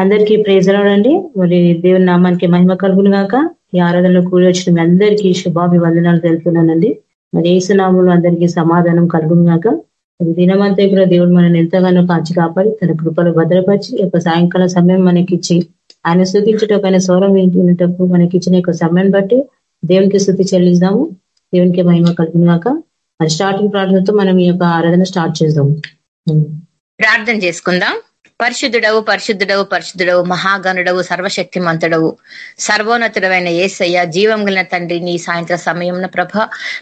అందరికీ ప్రేజలాడండి మరి దేవుని నామానికి మహిమ కలుగును గాక. ఈ ఆరాధనలో కూడి వచ్చిన మీ అందరికీ శుభాభివందనాలు తెలుపుతున్నానండి. మరి ఏసునాములు అందరికీ సమాధానం కలుగును గాక. దినమంతా కూడా దేవుడు మనల్ని ఎంతగానో కాచి కాపాడి తన కృపలు భద్రపరిచి యొక్క సాయంకాల సమయం మనకిచ్చి ఆయన స్థుతించటం స్వరం వింటున్నటప్పుడు మనకిచ్చిన యొక్క సమయం బట్టి దేవునికి స్థుతి చెల్లిస్తాము. దేవునికి మహిమ కలుగును గాక. మరి స్టార్టింగ్ ప్రార్థనతో మనం ఈ యొక్క ఆరాధన స్టార్ట్ చేద్దాము ప్రార్థన చేసుకుందాం. పరిశుద్ధుడవు పరిశుద్ధుడవు పరిశుద్ధుడవు మహాగణుడవు సర్వశక్తిమంతుడవు. సర్వోన్నతుడమైన ఏసయ్య జీవం గలిన తండ్రి నీ సాయంత్రం సమయంలో ప్రభ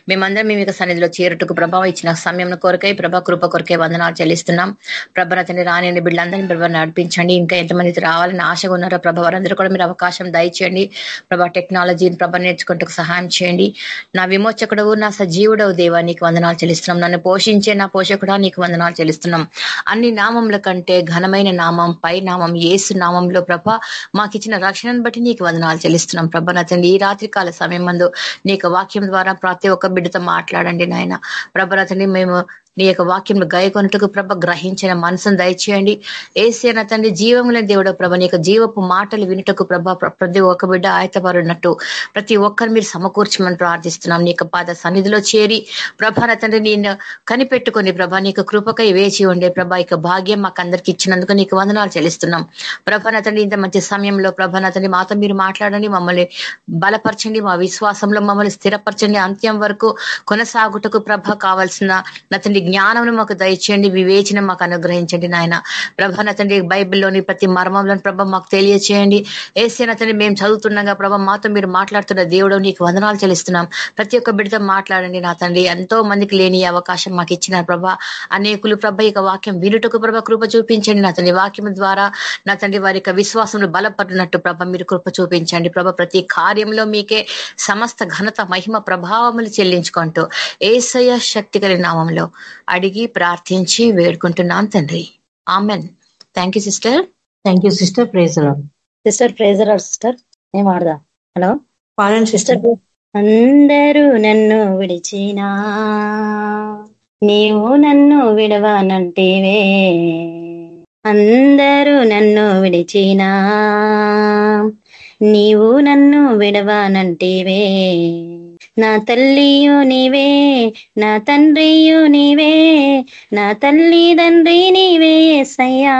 మేమందరం మీ సన్నిధిలో చేరుటకు ప్రభావం ఇచ్చిన సమయం కొరకై ప్రభ కృప కొరకై వందనాలు చెల్లిస్తున్నాం. ప్రభన తండ్రి రాని బిడ్డలందరినీ ప్రభ నడిపించండి. ఇంకా ఎంతమంది రావాలని ఆశగా ఉన్నారో ప్రభ వారందరూ కూడా మీరు అవకాశం దయచేయండి. ప్రభ టెక్నాలజీని ప్రభ నేర్చుకుంటూ సహాయం చేయండి. నా విమోచకుడవు నా సజీవుడవు దేవా నీకు వందనాలు చెల్లిస్తున్నాం. నన్ను పోషించే నా పోషకుడా నీకు వందనాలు చెల్లిస్తున్నాం. అన్ని నామముల కంటే ఘనమైన ఘనమైన నామం పై నామం ఏసు నామంలో ప్రభ మాకు ఇచ్చిన రక్షణను బట్టి నీకు వందనాలు చెల్లిస్తున్నాం. ప్రభ నా ఈ రాత్రికాల సమయం మందు నీకు వాక్యం ద్వారా ప్రతి ఒక్క బిడ్డతో మాట్లాడండి నాయన. ప్రభ మేము నీ యొక్క వాక్యంలో గాయకొనటకు ప్రభ గ్రహించిన మనసును దయచేయండి. ఏసీన తండ్రి జీవముల దేవుడ ప్రభ నీ యొక్క జీవపు మాటలు వినుటకు ప్రభ ప్రతి ఒక్క బిడ్డ ఆయతపడినట్టు ప్రతి ఒక్కరు మీరు సమకూర్చమని ప్రార్థిస్తున్నాం. నీ యొక్క పాద సన్నిధిలో చేరి ప్రభాన తండ్రి నేను కనిపెట్టుకొని ప్రభ నీకు కృపకై వేచి ఉండే ప్రభ ఇక భాగ్యం మాకు అందరికి ఇచ్చినందుకు నీకు వందనాలు చెల్లిస్తున్నాం. ప్రభాన తండ్రి ఇంత మంచి సమయంలో ప్రభాన తండ్రి మాతో మీరు మాట్లాడండి. మమ్మల్ని బలపరచండి. మా విశ్వాసంలో మమ్మల్ని స్థిరపరచండి. అంత్యం వరకు కొనసాగుటకు ప్రభ కావాల్సిన నతండి జ్ఞానం మాకు దయచేయండి వివేచన మాకు అనుగ్రహించండి నాయన. ప్రభా తండ్రి బైబిల్లోని ప్రతి మర్మంలోని ప్రభ మాకు తెలియచేయండి. ఏసే తండ్రి మేము చదువుతుండగా ప్రభ మాతో మీరు మాట్లాడుతున్న దేవుడు నీకు వందనాలు చెల్లిస్తున్నాం. ప్రతి ఒక్క బిడ్డతో మాట్లాడండి నా తండ్రి. ఎంతో మందికి లేని అవకాశం మాకు ఇచ్చిన ప్రభ. అనేకులు ప్రభ ఇక వాక్యం వినుటకు ప్రభ కృప చూపించండి నా తండ్రి. వాక్యం ద్వారా నా తండ్రి వారి యొక్క విశ్వాసంలో బలపడినట్టు ప్రభ మీరు కృప చూపించండి ప్రభ. ప్రతి కార్యంలో మీకే సమస్త ఘనత మహిమ ప్రభావములు చెల్లించుకుంటూ ఏసయ శక్తి కలిగిన నామంలో అడిగి ప్రార్థించి వేడుకుంటున్నాం తండ్రి. Amen thank you sister thank you sister prayer sister prayer sister ఏం ఆడదా? హలో పాడండి సిస్టర్ అందరూ నన్ను విడిచినా నీవు నన్ను విడవానంటేవే. అందరూ నన్ను విడిచినా నీవు నన్ను విడవానంటేవే. నా తల్లియు నీవే నా తండ్రియు నీవే నా తల్లి తండ్రి నీవే సయ్యా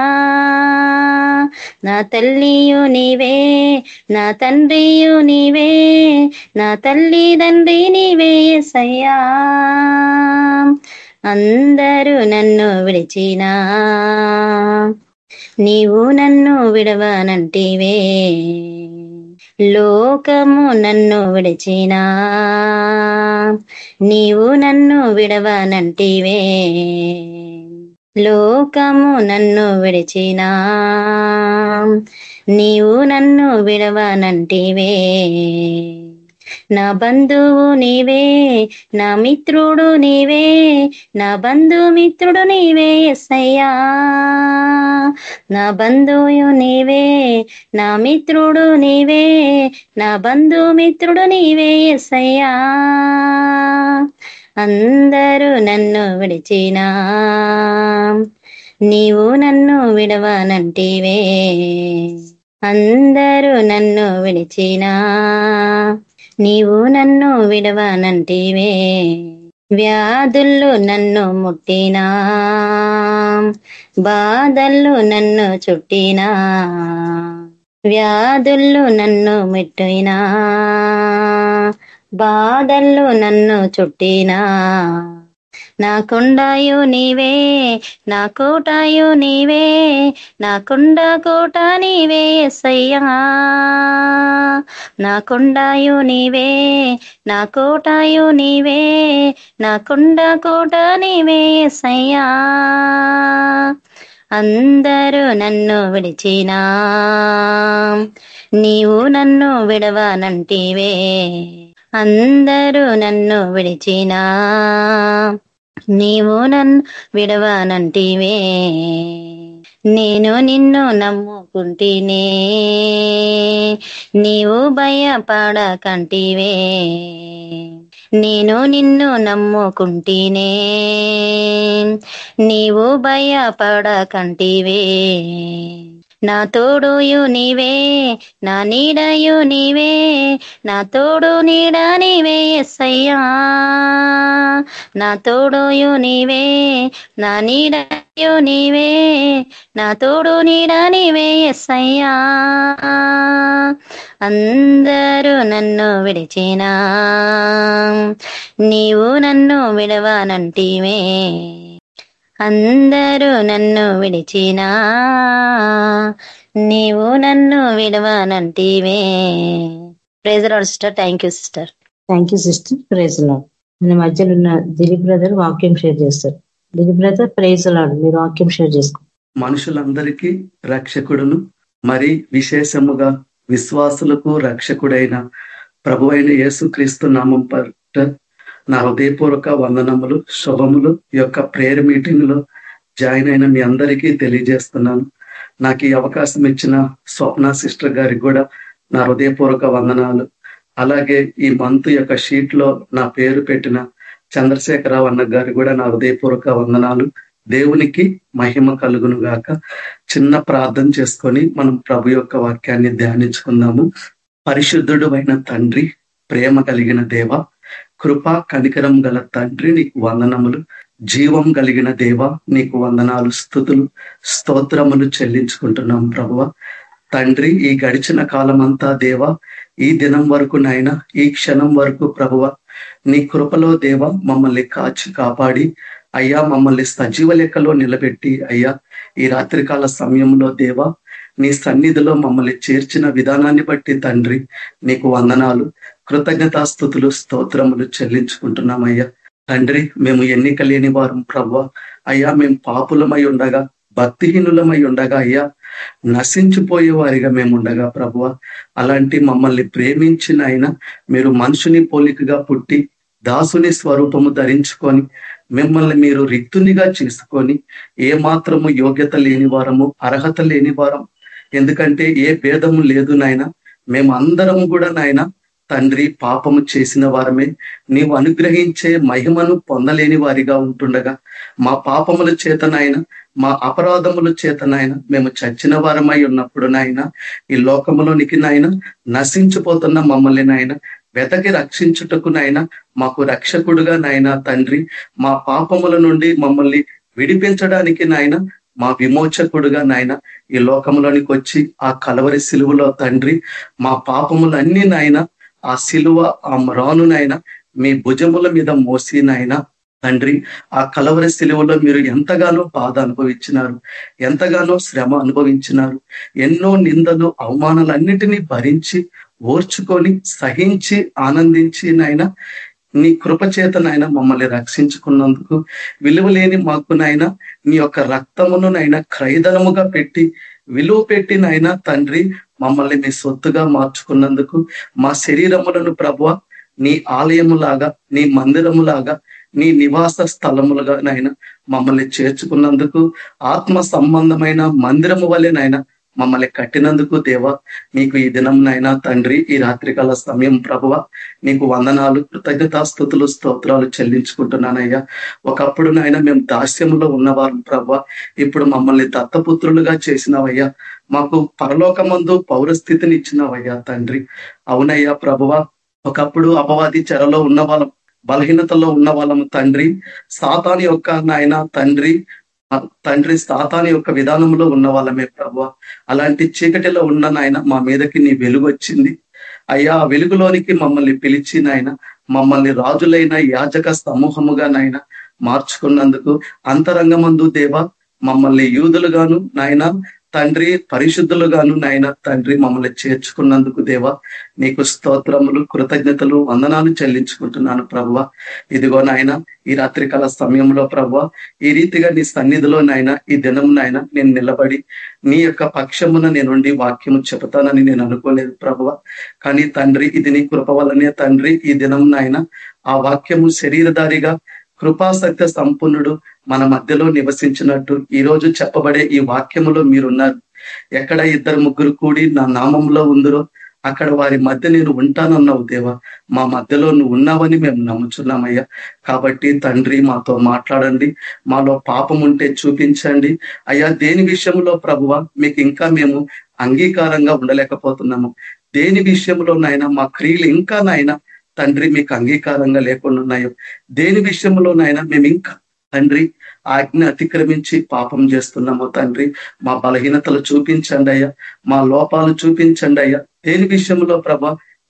నా తల్లియు నీవే నా తండ్రియు నీవే నా తల్లి తండ్రి నీవే సయ్యా అందరూ నన్ను విడిచినా నీవు నన్ను విడవనంటివే. లోకము నన్ను విడిచినా. నీవు నన్ను విడవనంటివే. లోకము నన్ను విడిచినా. నీవు నన్ను విడవనంటివే. నా బంధువు నీవే నా మిత్రుడు నీవే నా బంధుమిత్రుడు నీవే ఎస్సయ్యా. నా బంధువు నీవే నా మిత్రుడు నీవే నా బంధుమిత్రుడు నీవే ఎస్సయ్యా. అందరూ నన్ను విడిచినా నీవు నన్ను విడవనంటివే. అందరూ నన్ను విడిచినా నీవు నన్ను విడవనంటివే వ్యాధుల్లో నన్ను ముట్టినా బాధల్లో నన్ను చుట్టినా వ్యాధుల్లో నన్ను మిట్టినా బాధల్లో నన్ను చుట్టినా. నా కొండాయు నీవే నా కోటాయు నీవే నా కొండ కోట నీవే ఎస్సయ్యా. నా కొండాయు నీవే నా కోటాయు నీవే నా కొండ కోట నీవే ఎస్సయ్యా. అందరూ నన్ను విడిచినా నీవు నన్ను విడవనంటివే. అందరూ నన్ను విడిచినా నీవు నన్ను విడవనంటివే. నేను నిన్ను నమ్ముకుంటేనే. నీవు భయపడకంటివే. నేను నిన్ను నమ్ముకుంటేనే. నీవు భయపడకంటివే. నా తోడుయు నీవే నా నీడయు నీవే నా తోడు నీడ నీవే ఎస్సయ్యా నా తోడుయు నీవే నా నీడయు నీవే నా తోడు నీడ నీవే ఎస్సయ్యా అందరూ నన్ను విడిచినా నీవు నన్ను విడవానంటివే. అందరూ నన్ను విడిచినా నీవు నన్ను విడవానంటివే. Praise Lord sister thank you sister thank you sister praise Lord మన మధ్యలో ఉన్న దిలీప్ బ్రదర్ వాక్యం షేర్ చేస్తారు. దిలీప్ బ్రదర్ ప్రైజ్ లాడ్ మీరు వాక్యం షేర్ చేసుకో. మనుషులందరికీ రక్షకుడును మరి విశేషముగా విశ్వాసులకు రక్షకుడైన ప్రభు అయిన యేసుక్రీస్తు నామం పట్ల నా హృదయపూర్వక వందనములు శుభములు యొక్క ప్రేయర్ మీటింగ్లో జాయిన్ అయిన మీ అందరికీ తెలియజేస్తున్నాను. నాకు ఈ అవకాశం ఇచ్చిన స్వప్న సిస్టర్ గారికి కూడా నా హృదయపూర్వక వందనాలు. అలాగే ఈ మంత్ యొక్క షీట్లో నా పేరు పెట్టిన చంద్రశేఖరరావు అన్న గారి కూడా నా హృదయపూర్వక వందనాలు. దేవునికి మహిమ కలుగును గాక. చిన్న ప్రార్థన చేసుకొని మనం ప్రభు యొక్క వాక్యాన్ని ధ్యానించుకుందాము. పరిశుద్ధుడు అయిన తండ్రి ప్రేమ కలిగిన దేవ కృప కనికరం గల తండ్రి నీకు వందనములు. జీవం కలిగిన దేవ నీకు వందనాలు స్థుతులు స్తోత్రములు చెల్లించుకుంటున్నాం ప్రభువ. తండ్రి ఈ గడిచిన కాలం అంతా దేవ ఈ దినం వరకు నాయన ఈ క్షణం వరకు ప్రభువ నీ కృపలో దేవ మమ్మల్ని కాచి కాపాడి అయ్యా మమ్మల్ని సజీవ లెక్కలో నిలబెట్టి అయ్యా ఈ రాత్రికాల సమయంలో దేవ నీ సన్నిధిలో మమ్మల్ని చేర్చిన విధానాన్ని బట్టి తండ్రి నీకు వందనాలు. కృతజ్ఞతాస్థుతులు స్తోత్రములు చెల్లించుకుంటున్నామయ్యా. తండ్రి మేము ఎన్నిక లేని వారం ప్రవ్వ. అయ్యా మేము పాపులమై ఉండగా భక్తిహీనులమై ఉండగా అయ్యా. నశించిపోయే వారిగా మేము ఉండగా ప్రభువ అలాంటి మమ్మల్ని ప్రేమించిన ఆయన మీరు మనుషుని పోలికగా పుట్టి దాసుని స్వరూపము ధరించుకొని మిమ్మల్ని మీరు రిక్తునిగా చేసుకొని ఏ మాత్రము యోగ్యత లేని వారము అర్హత లేని వారం. ఎందుకంటే ఏ భేదము లేదు నాయన. మేము అందరం కూడా నాయన తండ్రి పాపము చేసిన వారమే నీవు అనుగ్రహించే మహిమను పొందలేని వారిగా ఉంటుండగా మా పాపముల చేతనైనా మా అపరాధముల చేతనైనా మేము చచ్చిన వారమై ఉన్నప్పుడు నాయన ఈ లోకములోనికి నాయన నశించిపోతున్న మమ్మల్ని నాయన వెతకి రక్షించుటకు నాయన మాకు రక్షకుడుగా నాయన తండ్రి మా పాపముల నుండి మమ్మల్ని విడిపించడానికి నాయన మా విమోచకుడుగా నాయన ఈ లోకంలోనికి వచ్చి ఆ కలవరి సిలువలో తండ్రి మా పాపములన్నీ నాయన ఆ శిలువ ఆ రానునైనా మీ భుజముల మీద మోసి తండ్రి ఆ కలవరి శిలువలో మీరు ఎంతగానో బాధ అనుభవించినారు ఎంతగానో శ్రమ అనుభవించినారు ఎన్నో నిందలు అవమానాలన్నిటినీ భరించి ఓర్చుకొని సహించి ఆనందించి నాయన నీ కృపచేతనైనా మమ్మల్ని రక్షించుకున్నందుకు విలువలేని మాకు నీ యొక్క రక్తమును నైనా క్రైదనముగా పెట్టి విలువ పెట్టినైనా తండ్రి మమ్మల్ని మీ సొత్తుగా మార్చుకున్నందుకు మా శరీరములను ప్రభు నీ ఆలయములాగా నీ మందిరములాగా నీ నివాస స్థలములుగా నైనా మమ్మల్ని చేర్చుకున్నందుకు ఆత్మ సంబంధమైన మందిరము వలెనైనా మమ్మల్ని కట్టినందుకు దేవ నీకు ఈ దినం నైనా తండ్రి ఈ రాత్రికాల సమయం ప్రభువ నీకు వందనాలు కృతజ్ఞతాస్థుతులు స్తోత్రాలు చెల్లించుకుంటున్నానయ్యా. ఒకప్పుడు నాయన మేము దాస్యంలో ఉన్నవారు ప్రభు ఇప్పుడు మమ్మల్ని దత్తపుత్రులుగా చేసినవయ్యా. మాకు పరలోకమందు పౌరస్థితిని ఇచ్చినవయ్యా తండ్రి. అవునయ్యా ప్రభువ ఒకప్పుడు అపవాది చెరలో ఉన్న వాళ్ళం బలహీనతలో ఉన్న వాళ్ళము తండ్రి. సాతాని యొక్క నాయన తండ్రి తండ్రి సాతాని యొక్క విధానంలో ఉన్న వాళ్ళమే ప్రభు. అలాంటి చీకటిలో ఉన్న నాయన మా మీదకి నీ వెలుగు వచ్చింది. అయ్యా ఆ వెలుగులోనికి మమ్మల్ని పిలిచి నాయన మమ్మల్ని రాజులైన యాజక సమూహముగా నాయన మార్చుకున్నందుకు అంతరంగమందు దేవ మమ్మల్ని యూదులుగాను నాయన తండ్రి పరిశుద్ధులుగాను నాయన తండ్రి మమ్మల్ని చేర్చుకున్నందుకు దేవ నీకు స్తోత్రములు కృతజ్ఞతలు వందనాలు చెల్లించుకుంటున్నాను ప్రభువ. ఇదిగో నాయన ఈ రాత్రికాల సమయంలో ప్రభువ ఈ రీతిగా నీ సన్నిధిలో నాయన ఈ దినం నాయన నేను నిలబడి నీ యొక్క పక్షమున నేనుండి వాక్యము చెబుతానని నేను అనుకోలేదు ప్రభువ. కానీ తండ్రి ఇది నీ కృప వల్లనే తండ్రి ఈ దినం నాయన ఆ వాక్యము శరీరధారిగా కృపాసక్త సంపన్నుడు మన మధ్యలో నివసించినట్టు ఈ రోజు చెప్పబడే ఈ వాక్యములో మీరున్నారు. ఎక్కడ ఇద్దరు ముగ్గురు కూడి నా నామంలో ఉందరో అక్కడ వారి మధ్య నేను ఉంటానన్నావు దేవా. మా మధ్యలో నువ్వు ఉన్నావని మేము నమ్ముచున్నామయ్యా. కాబట్టి తండ్రి మాతో మాట్లాడండి. మాలో పాపం ఉంటే చూపించండి. అయ్యా దేని విషయంలో ప్రభువ మీకు ఇంకా మేము అంగీకారంగా ఉండలేకపోతున్నాము. దేని విషయంలోనైనా మా క్రియలు ఇంకా నాయన తండ్రి మీకు అంగీకారంగా లేకుండా ఉన్నాయో. దేని విషయంలోనైనా మేము ఇంకా తండ్రి ఆజ్ఞ అతిక్రమించి పాపం చేస్తున్నాము తండ్రి. మా బలహీనతలు చూపించండి అయ్యా. మా లోపాలు చూపించండి అయ్యా. దేని విషయంలో ప్రభ?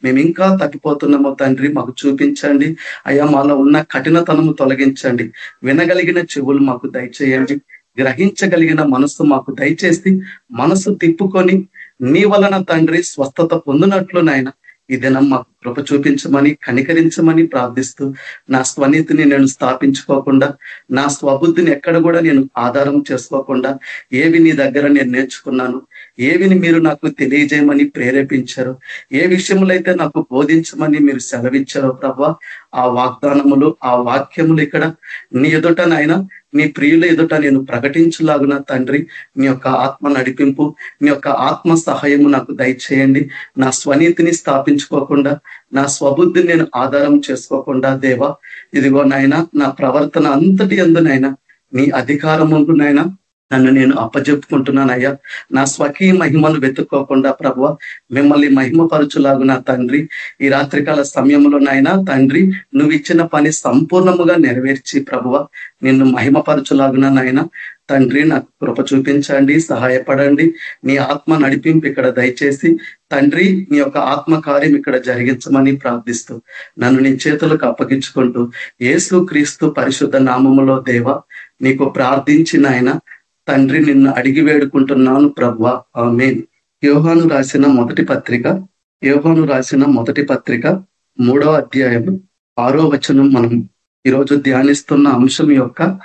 మేము ఇంకా తగ్గిపోతున్నాము తండ్రి. మాకు చూపించండి. అయ్యా మాలో ఉన్న కఠినతనము తొలగించండి. వినగలిగిన చెవులు మాకు దయచేయండి. గ్రహించగలిగిన మనస్సు మాకు దయచేసి మనసు తిప్పుకొని నీ వలన తండ్రి స్వస్థత పొందినట్లు నాయన. ఈ దినం మాకు కృప చూపించమని కనికరించమని ప్రార్థిస్తూ నా స్వనీతిని నేను స్థాపించుకోకుండా నా స్వబుద్ధిని ఎక్కడ కూడా నేను ఆధారం చేసుకోకుండా ఏవి నీ దగ్గర నేను నేర్చుకున్నాను ఏవిని మీరు నాకు తెలియజేయమని ప్రేరేపించారు? ఏ విషయంలో అయితే నాకు బోధించమని మీరు సెలవిచ్చారో ప్రభా ఆ వాగ్దానములు ఆ వాక్యములు ఇక్కడ నీ ఎదుటనైనా నీ ప్రియుల ఎదుట నేను ప్రకటించలాగున తండ్రి నీ యొక్క ఆత్మ నడిపింపు నీ యొక్క ఆత్మ సహాయము నాకు దయచేయండి. నా స్వనీతిని స్థాపించుకోకుండా నా స్వబుద్ధిని నేను ఆధారం చేసుకోకుండా దేవా ఇదిగో నాయన నా ప్రవర్తన అంతటి ఎందునైనా నీ అధికారమునైనా నన్ను నేను అప్పజెప్పుకుంటున్నానయ్యా. నా స్వకీయ మహిమను వెతుక్కోకుండా ప్రభు మిమ్మల్ని మహిమపరచులాగు నా తండ్రి. ఈ రాత్రికాల నాయన తండ్రి నువ్వు ఇచ్చిన పని సంపూర్ణముగా నెరవేర్చి ప్రభువ నిన్ను మహిమపరచులాగున నాయన. తండ్రి నాకు కృప చూపించండి సహాయపడండి. నీ ఆత్మ నడిపింపు ఇక్కడ దయచేసి తండ్రి నీ యొక్క ఆత్మ కార్యం ఇక్కడ జరిగించమని ప్రార్థిస్తూ నన్ను నీ చేతులకు అప్పగించుకుంటూ ఏసు క్రీస్తు పరిశుద్ధ నామములో దేవ నీకు ప్రార్థించిన ఆయన తండ్రి నిన్ను అడిగి వేడుకుంటున్నాను ప్రభా. ఆమె యోహాను రాసిన మొదటి పత్రిక యోహాను రాసిన మొదటి పత్రిక మూడో అధ్యాయం ఆరో వచనం మనం ఈరోజు ధ్యానిస్తున్న అంశం యొక్క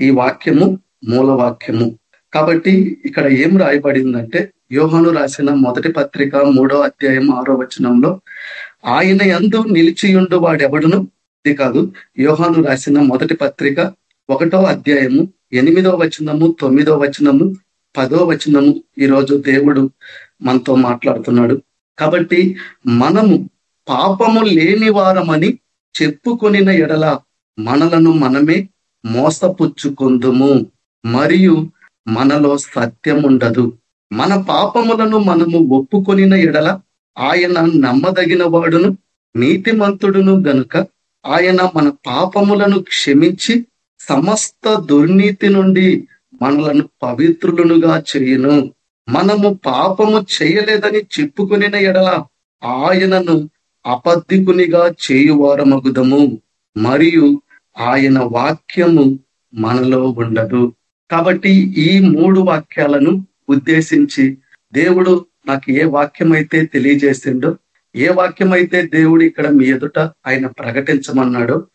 ఈ వాక్యము మూల వాక్యము. కాబట్టి ఇక్కడ ఏం రాయబడిందంటే యోహాను రాసిన మొదటి పత్రిక మూడో అధ్యాయం ఆరో వచనంలో ఆయన ఎందు నిలిచియుండు వాడెవడును? ఇది కాదు. యోహాను రాసిన మొదటి పత్రిక ఒకటో అధ్యాయము ఎనిమిదో వచనము తొమ్మిదో వచనము పదో వచనము ఈరోజు దేవుడు మనతో మాట్లాడుతున్నాడు. కాబట్టి మనము పాపము లేని వారమని చెప్పుకొనిన ఎడల మనలను మనమే మోసపుచ్చుకుందుము. మరియు మనలో సత్యం ఉండదు మన పాపములను మనము ఒప్పుకొనిన ఎడల ఆయన నమ్మదగిన వాడును నీతిమంతుడును గనుక ఆయన మన పాపములను క్షమించి సమస్త దుర్నీతి నుండి మనలను పవిత్రులనుగా చేయను. మనము పాపము చేయలేదని చెప్పుకుని ఎడల ఆయనను అబద్ధికునిగా చేయువారమగుదము. మరియు ఆయన వాక్యము మనలో ఉండదు. కాబట్టి ఈ మూడు వాక్యాలను ఉద్దేశించి దేవుడు నాకు ఏ వాక్యం అయితే తెలియజేసిండో ఏ వాక్యం అయితే దేవుడు ఇక్కడ మీ ఎదుట ఆయన ప్రకటించమన్నాడో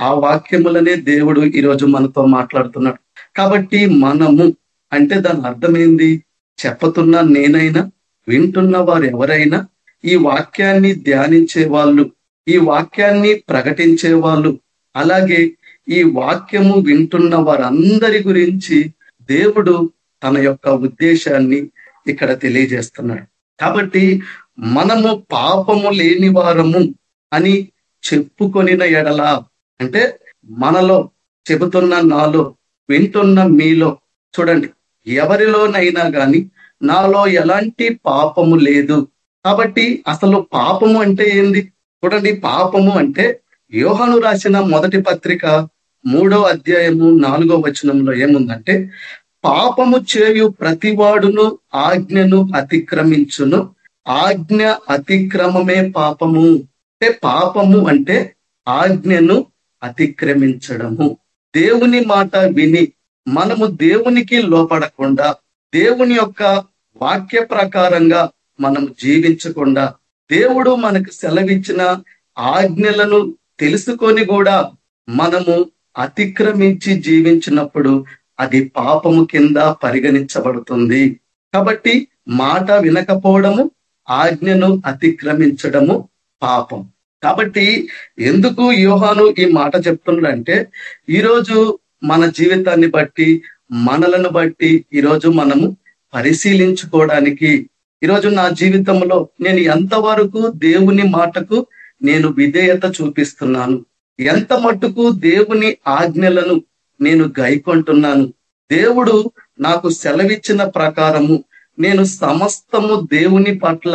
ఆ వాక్యములనే దేవుడు ఈరోజు మనతో మాట్లాడుతున్నాడు. కాబట్టి మనము అంటే దాని అర్థమైంది? చెప్పుతున్న నేనైనా వింటున్న వారు ఎవరైనా ఈ వాక్యాన్ని ధ్యానించే వాళ్ళు ఈ వాక్యాన్ని ప్రకటించే వాళ్ళు అలాగే ఈ వాక్యము వింటున్న వారందరి గురించి దేవుడు తన యొక్క ఉద్దేశాన్ని ఇక్కడ తెలియజేస్తున్నాడు. కాబట్టి మనము పాపము లేని వారము అని చెప్పుకొనిన ఎడల అంటే మనలో చెబుతున్న నాలో వింటున్న మీలో చూడండి ఎవరిలోనైనా కానీ నాలో ఎలాంటి పాపము లేదు. కాబట్టి అసలు పాపము అంటే ఏంది? చూడండి పాపము అంటే యోహను రాసిన మొదటి పత్రిక మూడో అధ్యాయము నాలుగో వచనంలో ఏముందంటే పాపము చేయు ప్రతివాడును ఆజ్ఞను అతిక్రమించును. ఆజ్ఞ అతిక్రమమే పాపము. అంటే పాపము అంటే ఆజ్ఞను అతిక్రమించడము. దేవుని మాట విని మనము దేవునికి లోపడకుండా దేవుని యొక్క వాక్య ప్రకారంగా మనం జీవించకుండా దేవుడు మనకు సెలవిచ్చిన ఆజ్ఞలను తెలుసుకొని కూడా మనము అతిక్రమించి జీవించినప్పుడు అది పాపము కింద పరిగణించబడుతుంది. కాబట్టి మాట వినకపోవడము ఆజ్ఞను అతిక్రమించడము పాపం. కాబట్టి ఎందుకు యోహాను ఈ మాట చెప్తున్నాడంటే ఈరోజు మన జీవితాన్ని బట్టి మనలను బట్టి ఈరోజు మనము పరిశీలించుకోవడానికి ఈరోజు నా జీవితంలో నేను ఎంతవరకు దేవుని మాటకు నేను విధేయత చూపిస్తున్నాను ఎంత మట్టుకు దేవుని ఆజ్ఞలను నేను గైకొంటున్నాను దేవుడు నాకు సెలవిచ్చిన ప్రకారము నేను సమస్తము దేవుని పట్ల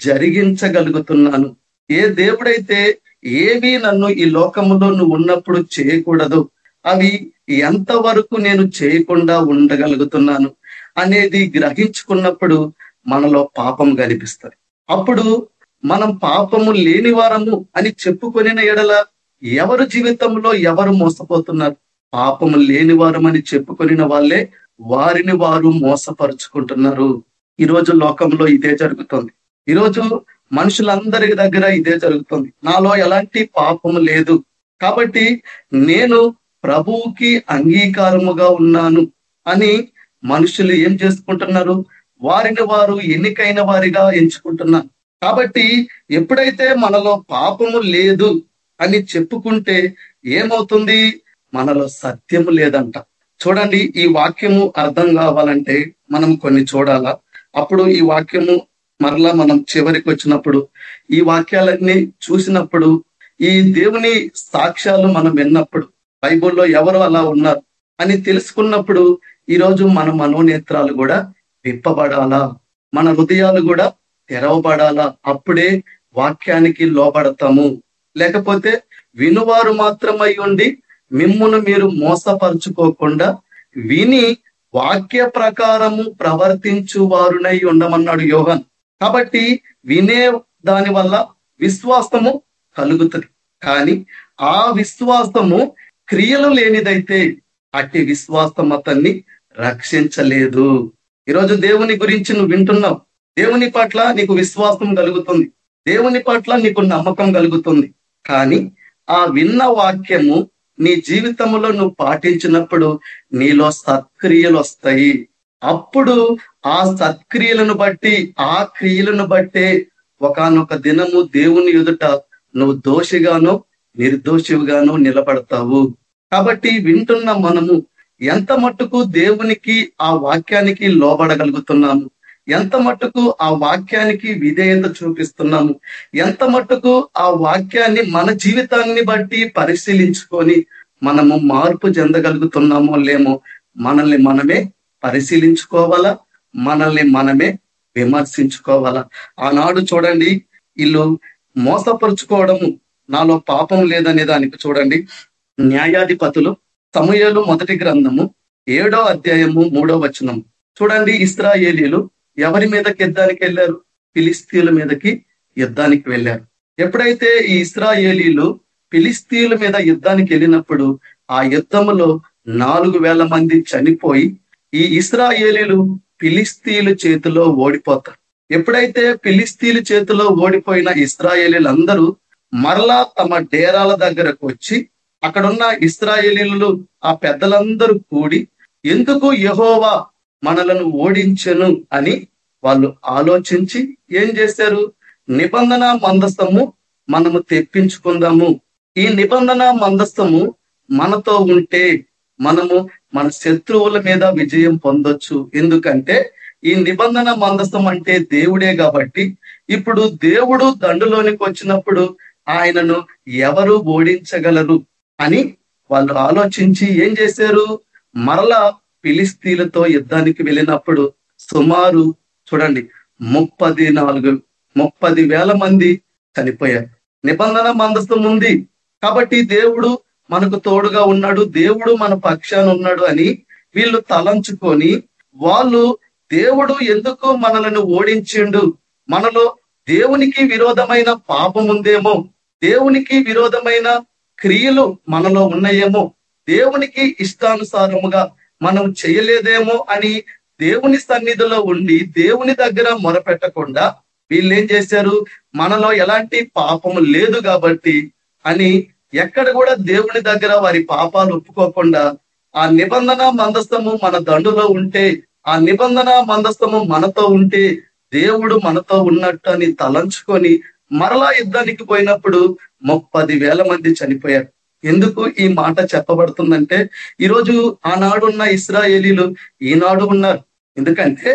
జరిగించగలుగుతున్నాను ఏ దేవుడైతే ఏవి నన్ను ఈ లోకములో నువ్వు ఉన్నప్పుడు చేయకూడదు అవి ఎంతవరకు నేను చేయకుండా ఉండగలుగుతున్నాను అనేది గ్రహించుకున్నప్పుడు మనలో పాపం కనిపిస్తుంది. అప్పుడు మనం పాపము లేని వారము అని చెప్పుకొనిన ఎడల ఎవరు జీవితంలో ఎవరు మోసపోతున్నారు? పాపము లేని వారమని చెప్పుకొనిన వాళ్ళే వారిని వారు మోసపరుచుకుంటున్నారు. ఈరోజు లోకంలో ఇదే జరుగుతుంది. ఈరోజు మనుషులందరి దగ్గర ఇదే జరుగుతుంది. నాలో ఎలాంటి పాపము లేదు. కాబట్టి నేను ప్రభువుకి అంగీకారముగా ఉన్నాను అని మనుషులు ఏం చేసుకుంటున్నారు? వారిని వారు ఎన్నికైన వారిగా ఎంచుకుంటున్నారు. కాబట్టి ఎప్పుడైతే మనలో పాపము లేదు అని చెప్పుకుంటే ఏమవుతుంది? మనలో సత్యము లేదంట. చూడండి ఈ వాక్యము అర్థం కావాలంటే మనం కొన్ని చూడాలా? అప్పుడు ఈ వాక్యము మరలా మనం చివరికి వచ్చినప్పుడు ఈ వాక్యాలన్నీ చూసినప్పుడు ఈ దేవుని సాక్ష్యాలు మనం విన్నప్పుడు బైబుల్లో ఎవరు అలా ఉన్నారు అని తెలుసుకున్నప్పుడు ఈరోజు మన మనోనేత్రాలు కూడా విప్పబడాలా? మన హృదయాలు కూడా తెరవబడాలా? అప్పుడే వాక్యానికి లోబడతాము. లేకపోతే వినువారు మాత్రమై ఉండి మిమ్మును మీరు మోసపరుచుకోకుండా విని వాక్య ప్రకారము ప్రవర్తించు వారునై ఉండమన్నాడు యోహన్. కాబట్టి వినే దాని వల్ల విశ్వాసము కలుగుతుంది. కానీ ఆ విశ్వాసము క్రియలు లేనిదైతే అట్టి విశ్వాసం అతన్ని రక్షించలేదు. ఈరోజు దేవుని గురించి నువ్వు వింటున్నావు. దేవుని పట్ల నీకు విశ్వాసం కలుగుతుంది. దేవుని పట్ల నీకు నమ్మకం కలుగుతుంది. కానీ ఆ విన్న వాక్యము నీ జీవితంలో నువ్వు పాటించినప్పుడు నీలో సత్క్రియలు వస్తాయి. అప్పుడు ఆ సత్క్రియలను బట్టి ఆ క్రియలను బట్టే ఒకనొక దినము దేవుని ఎదుట నువ్వు దోషిగానో నిర్దోషిగానో నిలబడతావు. కాబట్టి వింటున్న మనము ఎంత మట్టుకు దేవునికి ఆ వాక్యానికి లోబడగలుగుతున్నాము? ఎంత మట్టుకు ఆ వాక్యానికి విధేయత చూపిస్తున్నాము? ఎంత మట్టుకు ఆ వాక్యాన్ని మన జీవితాన్ని బట్టి పరిశీలించుకొని మనము మార్పు చెందగలుగుతున్నామో లేమో మనల్ని మనమే పరిశీలించుకోవాలా? మనల్ని మనమే విమర్శించుకోవాలా? ఆనాడు చూడండి వీళ్ళు మోసపరుచుకోవడము నాలో పాపం లేదనే దానికి చూడండి. న్యాయాధిపతులు సమయలు మొదటి గ్రంథము ఏడో అధ్యాయము మూడో వచనం చూడండి ఇస్రాయేలీలు ఎవరి మీదకి యుద్ధానికి వెళ్ళారు? ఫిలిస్తీన్ల మీదకి యుద్ధానికి వెళ్ళారు. ఎప్పుడైతే ఈ ఇస్రాయేలీలు ఫిలిస్తీన్ల మీద యుద్ధానికి వెళ్ళినప్పుడు ఆ యుద్ధంలో నాలుగు వేల మంది చనిపోయి ఈ ఇస్రాయేలీలు ఫిలిస్తీన్ల చేతిలో ఓడిపోతారు. ఎప్పుడైతే ఫిలిస్తీన్ల చేతిలో ఓడిపోయిన ఇస్రాయేలీలందరూ మరలా తమ డేరాల దగ్గరకు వచ్చి అక్కడున్న ఇస్రాయేలీలు ఆ పెద్దలందరూ కూడి ఎందుకు యహోవా మనలను ఓడించను? అని వాళ్ళు ఆలోచించి ఏం చేశారు? నిబంధన మందస్థము మనము తెప్పించుకుందాము. ఈ నిబంధన మందస్థము మనతో ఉంటే మనము మన శత్రువుల మీద విజయం పొందొచ్చు. ఎందుకంటే ఈ నిబంధన మందస్థం అంటే దేవుడే కాబట్టి ఇప్పుడు దేవుడు దండులోనికి వచ్చినప్పుడు ఆయనను ఎవరు ఓడించగలరు అని వాళ్ళు ఆలోచించి ఏం చేశారు? మరలా పిలిస్తీలతో యుద్ధానికి వెళ్ళినప్పుడు సుమారు చూడండి ముప్పది నాలుగు ముప్పది వేల మంది చనిపోయారు. నిబంధన మందస్థం ఉంది కాబట్టి దేవుడు మనకు తోడుగా ఉన్నాడు దేవుడు మన పక్షాన ఉన్నాడు అని వీళ్ళు తలంచుకొని వాళ్ళు దేవుడు ఎందుకు మనలను ఓడించిండు. మనలో దేవునికి విరోధమైన పాపం ఉందేమో దేవునికి విరోధమైన క్రియలు మనలో ఉన్నాయేమో దేవునికి ఇష్టానుసారముగా మనం చేయలేదేమో అని దేవుని సన్నిధిలో ఉండి దేవుని దగ్గర మొరపెట్టకుండా వీళ్ళు ఏం చేశారు? మనలో ఎలాంటి పాపము లేదు కాబట్టి అని ఎక్కడ కూడా దేవుని దగ్గర వారి పాపాలు ఒప్పుకోకుండా ఆ నిబంధన మందస్థము మన దండులో ఉంటే ఆ నిబంధన మందస్థము మనతో ఉంటే దేవుడు మనతో ఉన్నట్టు అని తలంచుకొని మరలా యుద్ధానికి పోయినప్పుడు ముప్పది వేల మంది చనిపోయారు. ఎందుకు ఈ మాట చెప్పబడుతుందంటే ఈరోజు ఆనాడు ఉన్న ఇస్రాయేలీలు ఈనాడు ఉన్నారు. ఎందుకంటే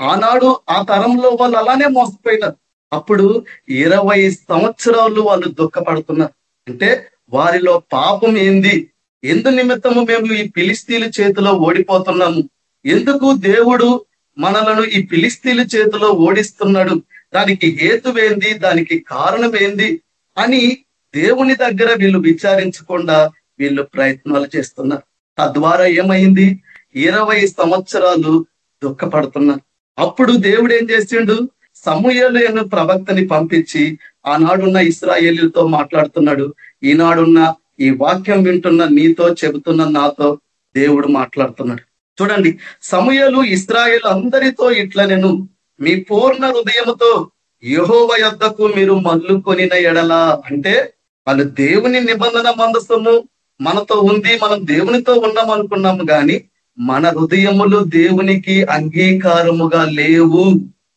ఆనాడు ఆ తరంలో వాళ్ళు అలానే మోసపోయినారు. అప్పుడు ఇరవై సంవత్సరాలు వాళ్ళు దుఃఖపడుతున్నారు. అంటే వారిలో పాపం ఏంది? ఎందు నిమిత్తము మేము ఈ పిలిస్తీల చేతిలో ఓడిపోతున్నాము. ఎందుకు దేవుడు మనలను ఈ పిలిస్తీల చేతిలో ఓడిస్తున్నాడు? దానికి హేతువేంది? దానికి కారణం ఏంది అని దేవుని దగ్గర వీళ్ళు విచారించకుండా వీళ్ళు ప్రయత్నాలు చేస్తున్నారు. తద్వారా ఏమైంది? ఇరవై సంవత్సరాలు దుఃఖపడుతున్నారు. అప్పుడు దేవుడు ఏం చేసిండు? సమూహలు ప్రవక్తని పంపించి ఆనాడున్న ఇస్రాయేలీలతో మాట్లాడుతున్నాడు. ఈనాడున్న ఈ వాక్యం వింటున్న నీతో చెబుతున్న నాతో దేవుడు మాట్లాడుతున్నాడు. చూడండి సమయలు ఇస్రాయేల్ అందరితో ఇట్లా నేను మీ పూర్ణ హృదయముతో యహోవ యొద్దకు మీరు మల్లుకొనిన ఎడలా అంటే వాళ్ళు దేవుని నిబంధన మందసము మనతో ఉంది మనం దేవునితో ఉన్నాం అనుకున్నాము గాని మన హృదయములు దేవునికి అంగీకారముగా లేవు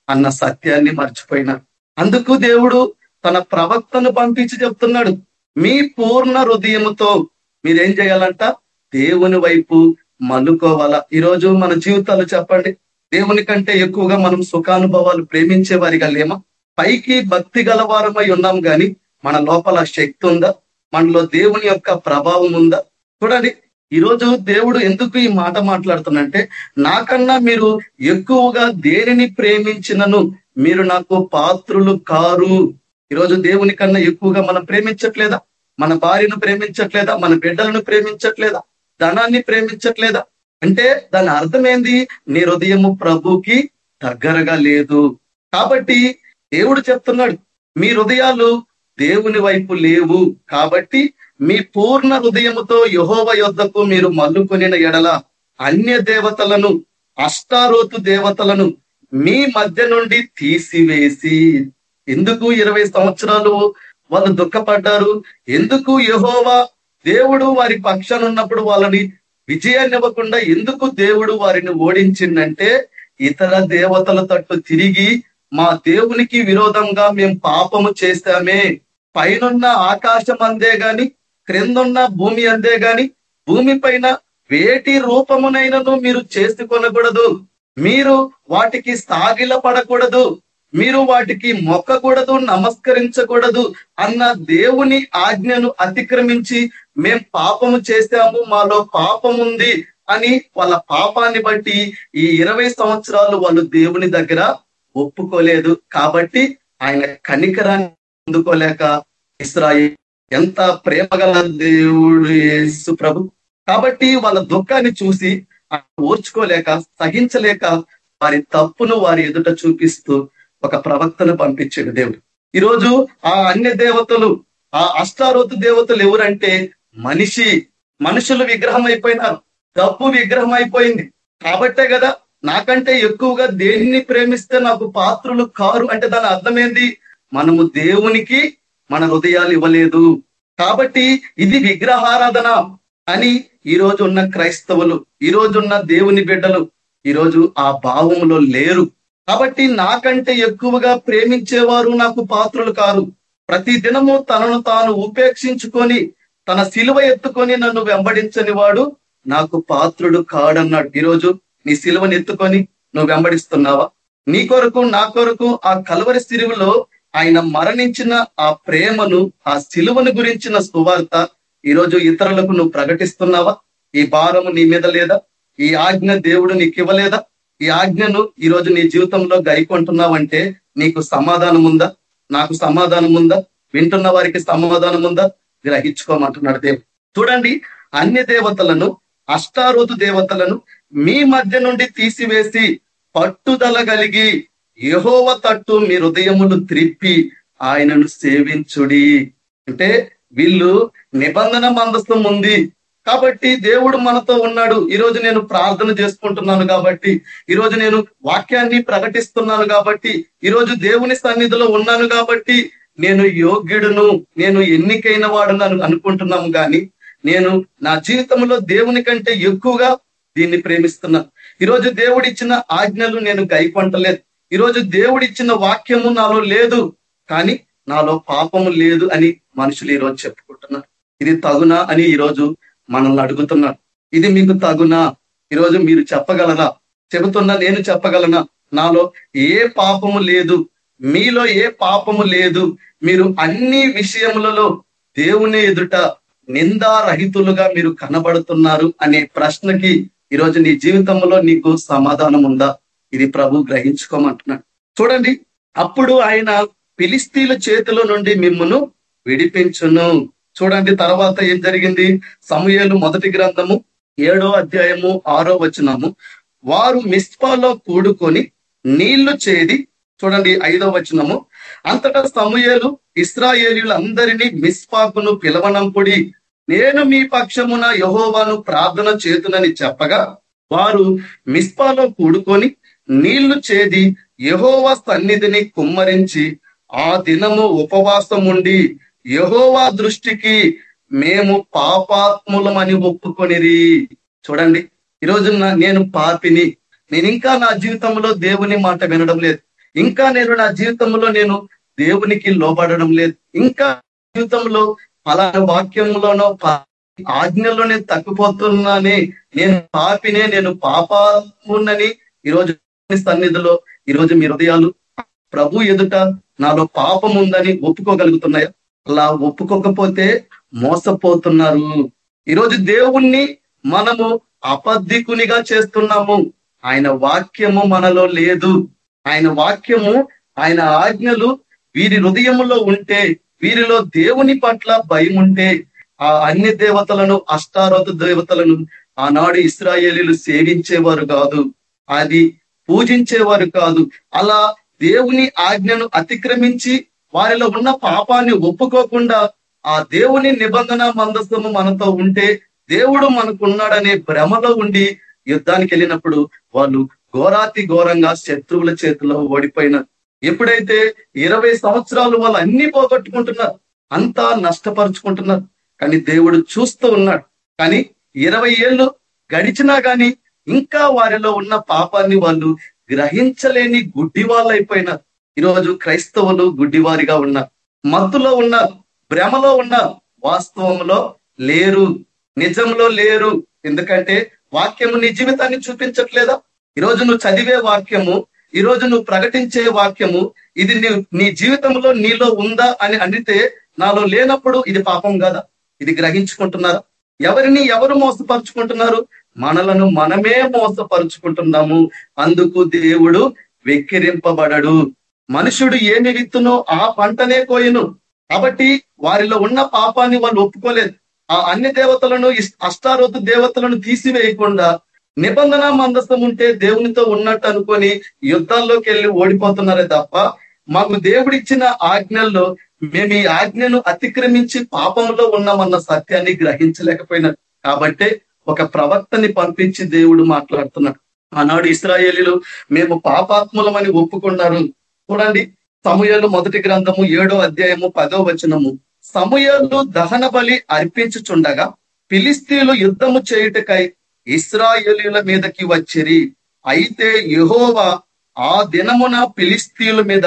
అన్న సత్యాన్ని మర్చిపోయినారు. అందుకు దేవుడు తన ప్రవక్తను పంపించి చెప్తున్నాడు. మీ పూర్ణ హృదయముతో మీరేం చేయాలంట? దేవుని వైపు మల్లుకోవాలా ఈరోజు మన జీవితాలు చెప్పండి. దేవుని కంటే ఎక్కువగా మనం సుఖానుభవాలు ప్రేమించే వారిగా లేమా? పైకి భక్తి గలవారమై ఉన్నాం గాని మన లోపల శక్తి ఉందా? మనలో దేవుని యొక్క ప్రభావం ఉందా? చూడండి ఈరోజు దేవుడు ఎందుకు ఈ మాట మాట్లాడుతున్నంటే నాకన్నా మీరు ఎక్కువగా దేనిని ప్రేమించినను మీరు నాకు పాత్రులు కారు. ఈరోజు దేవుని కన్నా ఎక్కువగా మనం ప్రేమించట్లేదా? మన భార్యను ప్రేమించట్లేదా? మన బిడ్డలను ప్రేమించట్లేదా? ధనాన్ని ప్రేమించట్లేదా? అంటే దాని అర్థం ఏంది నీ హృదయము ప్రభుకి దగ్గరగా లేదు. కాబట్టి దేవుడు చెప్తున్నాడు మీ హృదయాలు దేవుని వైపు లేవు. కాబట్టి మీ పూర్ణ హృదయముతో యహోవ యొద్దకు మీరు మల్లుకొనిన ఎడల అన్య దేవతలను అష్టారోతు దేవతలను మీ మధ్య నుండి తీసివేసి ఎందుకు ఇరవై సంవత్సరాలు వాళ్ళు దుఃఖపడ్డారు? ఎందుకు యహోవా దేవుడు వారి పక్షాన ఉన్నప్పుడు వాళ్ళని విజయాన్ని ఇవ్వకుండా ఎందుకు దేవుడు వారిని ఓడించిందంటే ఇతర దేవతల తట్టు తిరిగి మా దేవునికి విరోధంగా మేము పాపము చేస్తామే. పైనున్న ఆకాశం అందే గాని క్రిందున్న భూమి అందే గాని భూమి పైన వేటి రూపమునైనను మీరు చేసుకొనకూడదు మీరు వాటికి సాగిల పడకూడదు మీరు వాటికి మొక్కకూడదు నమస్కరించకూడదు అన్న దేవుని ఆజ్ఞను అతిక్రమించి మేం పాపము చేశాము మాలో పాపం ఉంది అని వాళ్ళ పాపాన్ని బట్టి ఈ ఇరవై సంవత్సరాలు వాళ్ళు దేవుని దగ్గర ఒప్పుకోలేదు. కాబట్టి ఆయన కనికరాన్ని అందుకోలేక ఇస్రాయి ఎంత ప్రేమగల దేవుడు యేసు ప్రభు. కాబట్టి వాళ్ళ దుఃఖాన్ని చూసి ఓర్చుకోలేక సహించలేక వారి తప్పును వారి ఎదుట చూపిస్తూ ఒక ప్రవక్తను పంపించాడు దేవుడు. ఈరోజు ఆ అన్య దేవతలు ఆ అష్టారోతు దేవతలు ఎవరంటే మనిషి మనుషులు విగ్రహం అయిపోయినారు. డబ్బు విగ్రహం అయిపోయింది. కాబట్టే కదా నాకంటే ఎక్కువగా దేన్ని ప్రేమిస్తే నాకు పాత్రులు కారు అంటే దాని అర్థమేంది? మనము దేవునికి మన హృదయాలు ఇవ్వలేదు. కాబట్టి ఇది విగ్రహారాధన అని ఈ రోజు ఉన్న క్రైస్తవులు ఈ ఉన్న దేవుని బిడ్డలు ఈరోజు ఆ భావంలో లేరు. కాబట్టి నాకంటే ఎక్కువగా ప్రేమించేవారు నాకు పాత్రులు కారు ప్రతి దినము తనను తాను ఉపేక్షించుకొని తన సిలువ ఎత్తుకొని నన్ను వెంబడించని వాడు నాకు పాత్రుడు కాడన్నాడు. ఈరోజు నీ సిలువను ఎత్తుకొని నువ్వు వెంబడిస్తున్నావా? నీ కొరకు నా కొరకు ఆ కలవరి సిలువలో ఆయన మరణించిన ఆ ప్రేమను ఆ సిలువను గురించిన సువార్త ఈరోజు ఇతరులకు నువ్వు ప్రకటిస్తున్నావా? ఈ భారము నీ మీద లేదా? ఈ ఆజ్ఞ దేవుడు నీకు ఇవ్వలేదా ఈ ఆజ్ఞను ఈరోజు నీ జీవితంలో గైకొంటున్నావంటే నీకు సమాధానం ఉందా? నాకు సమాధానం ఉందా? వింటున్న వారికి సమాధానం ఉందా? గ్రహించుకోమంటున్నాడు దేవుడు. చూడండి అన్య దేవతలను అష్టారోతు దేవతలను మీ మధ్య నుండి తీసివేసి పట్టుదల కలిగి యహోవ తట్టు మీ హృదయములు త్రిప్పి ఆయనను సేవించుడి. అంటే వీళ్ళు నిబంధన మందస్థం ఉంది కాబట్టి దేవుడు మనతో ఉన్నాడు. ఈరోజు నేను ప్రార్థన చేసుకుంటున్నాను కాబట్టి ఈరోజు నేను వాక్యాన్ని ప్రకటిస్తున్నాను కాబట్టి ఈరోజు దేవుని సన్నిధిలో ఉన్నాను కాబట్టి నేను యోగ్యుడును. నేను ఎన్నికైన వాడును అనుకుంటున్నాము కానీ నేను నా జీవితంలో దేవుని కంటే ఎక్కువగా దీన్ని ప్రేమిస్తున్నాను. ఈరోజు దేవుడిచ్చిన ఆజ్ఞలు నేను గైకొంటలేదు. ఈరోజు దేవుడిచ్చిన వాక్యము నాలో లేదు కానీ నాలో పాపము లేదు అని మనుషులు ఈరోజు చెప్పుకుంటున్నారు. ఇది తగునా అని ఈరోజు మనల్ని అడుగుతున్నాడు ఇది మీకు తగునా? ఈరోజు మీరు చెప్పగలరా? చెబుతున్నా నేను చెప్పగలనా? నాలో ఏ పాపము లేదు. మీలో ఏ పాపము లేదు. మీరు అన్ని విషయములలో దేవుని ఎదుట నిందారహితులుగా మీరు కనబడుతున్నారు అనే ప్రశ్నకి ఈరోజు నీ జీవితంలో నీకు సమాధానం ఉందా? ఇది ప్రభు గ్రహించుకోమంటున్నాడు. చూడండి అప్పుడు ఆయన పిలిస్తీల చేతిలో నుండి మిమ్మను విడిపించును. చూడండి తర్వాత ఏం జరిగింది? సమయాలు మొదటి గ్రంథము ఏడో అధ్యాయము ఆరో వచనము. వారు మిస్పాలో కూడుకొని నీళ్ళు చేది చూడండి ఐదో వచనము అంతటా సమూహలు ఇస్రాయేలీలందరినీ మిస్పాకును పిలవనంపుడి. నేను మీ పక్షమున యహోవాను ప్రార్థన చేతునని చెప్పగా వారు మిస్పాలో కూడుకొని నీళ్ళు చేది యహోవా సన్నిధిని కుమ్మరించి ఆ దినము ఉపవాసం ఉండి యహోవా దృష్టికి మేము పాపాత్ములమని ఒప్పుకొనిరి. చూడండి ఈరోజు నేను పాపిని. నేను ఇంకా నా జీవితంలో దేవుని మాట వినడం లేదు. ఇంకా నేను నా జీవితంలో నేను దేవునికి లోబడడం లేదు. ఇంకా జీవితంలో పలాన వాక్యంలోనో ఆజ్ఞలో నేను తగ్గిపోతున్నానే నేను పాపినే నేను పాపాత్మునని ఈరోజు సన్నిధిలో ఈరోజు మీ హృదయాలు ప్రభు ఎదుట నాలో పాపం ఉందని ఒప్పుకోగలుగుతున్నాయా? అలా ఒప్పుకోకపోతే మోసపోతున్నారు. ఈరోజు దేవుణ్ణి మనము అబద్ధికునిగా చేస్తున్నాము. ఆయన వాక్యము మనలో లేదు. ఆయన వాక్యము ఆయన ఆజ్ఞలు వీరి హృదయములో ఉంటే వీరిలో దేవుని పట్ల భయం ఉంటే ఆ అన్ని దేవతలను అష్టారథ దేవతలను ఆనాడు ఇస్రాయేలీలు సేవించేవారు కాదు. అది పూజించేవారు కాదు. అలా దేవుని ఆజ్ఞను అతిక్రమించి వారిలో ఉన్న పాపాన్ని ఒప్పుకోకుండా ఆ దేవుని నిబంధన మందస్సము మనతో ఉంటే దేవుడు మనకున్నాడనే భ్రమలో ఉండి యుద్ధానికి వెళ్ళినప్పుడు వాళ్ళు ఘోరాతి ఘోరంగా శత్రువుల చేతిలో ఓడిపోయినారు. ఎప్పుడైతే ఇరవై సంవత్సరాలు వాళ్ళు అన్ని పోగొట్టుకుంటున్నారు అంతా నష్టపరుచుకుంటున్నారు. కానీ దేవుడు చూస్తూ ఉన్నాడు. కానీ ఇరవై ఏళ్ళు గడిచినా గాని ఇంకా వారిలో ఉన్న పాపాన్ని వాళ్ళు గ్రహించలేని గుడ్డి వాళ్ళు అయిపోయినారు ఈరోజు క్రైస్తవులు గుడ్డివారిగా ఉన్నారు మత్తులో ఉన్నారు భ్రమలో ఉన్నారు వాస్తవంలో లేరు నిజంలో లేరు. ఎందుకంటే వాక్యము నీ జీవితాన్ని చూపించట్లేదా? ఈరోజు నువ్వు చదివే వాక్యము ఈ నువ్వు ప్రకటించే వాక్యము ఇది నీ నీ జీవితంలో నీలో ఉందా అని అడిగితే నాలో లేనప్పుడు ఇది పాపం కదా? ఇది గ్రహించుకుంటున్నారా? ఎవరిని ఎవరు మోసపరుచుకుంటున్నారు? మనలను మనమే మోసపరుచుకుంటున్నాము. అందుకు దేవుడు వెక్కిరింపబడడు. మనుషుడు ఏమి విత్తునో ఆ పంటనే కోయను. కాబట్టి వారిలో ఉన్న పాపాన్ని వాళ్ళు ఒప్పుకోలేదు. ఆ అన్ని దేవతలను అష్టారోతు దేవతలను తీసివేయకుండా నిబంధన మందస్థం ఉంటే దేవునితో ఉన్నట్టు అనుకొని యుద్ధాల్లోకి వెళ్ళి ఓడిపోతున్నారే తప్ప మాకు దేవుడిచ్చిన ఆజ్ఞల్లో మేము ఈ ఆజ్ఞను అతిక్రమించి పాపంలో ఉన్నామన్న సత్యాన్ని గ్రహించలేకపోయినారు కాబట్టే ఒక ప్రవక్తని పంపించి దేవుడు మాట్లాడుతున్నాడు. ఆనాడు ఇస్రాయేలీలు మేము పాపాత్ములమని ఒప్పుకున్నారు. చూడండి సమూహలు మొదటి గ్రంథము ఏడో అధ్యాయము పదో వచనము. సమూహలు దహన బలి అర్పించుచుండగా పిలిస్తీలు యుద్ధము చేయుటకై ఇస్రాయేలీల మీదకి వచ్చిరి. అయితే యహోవా ఆ దినమున పిలిస్తీల మీద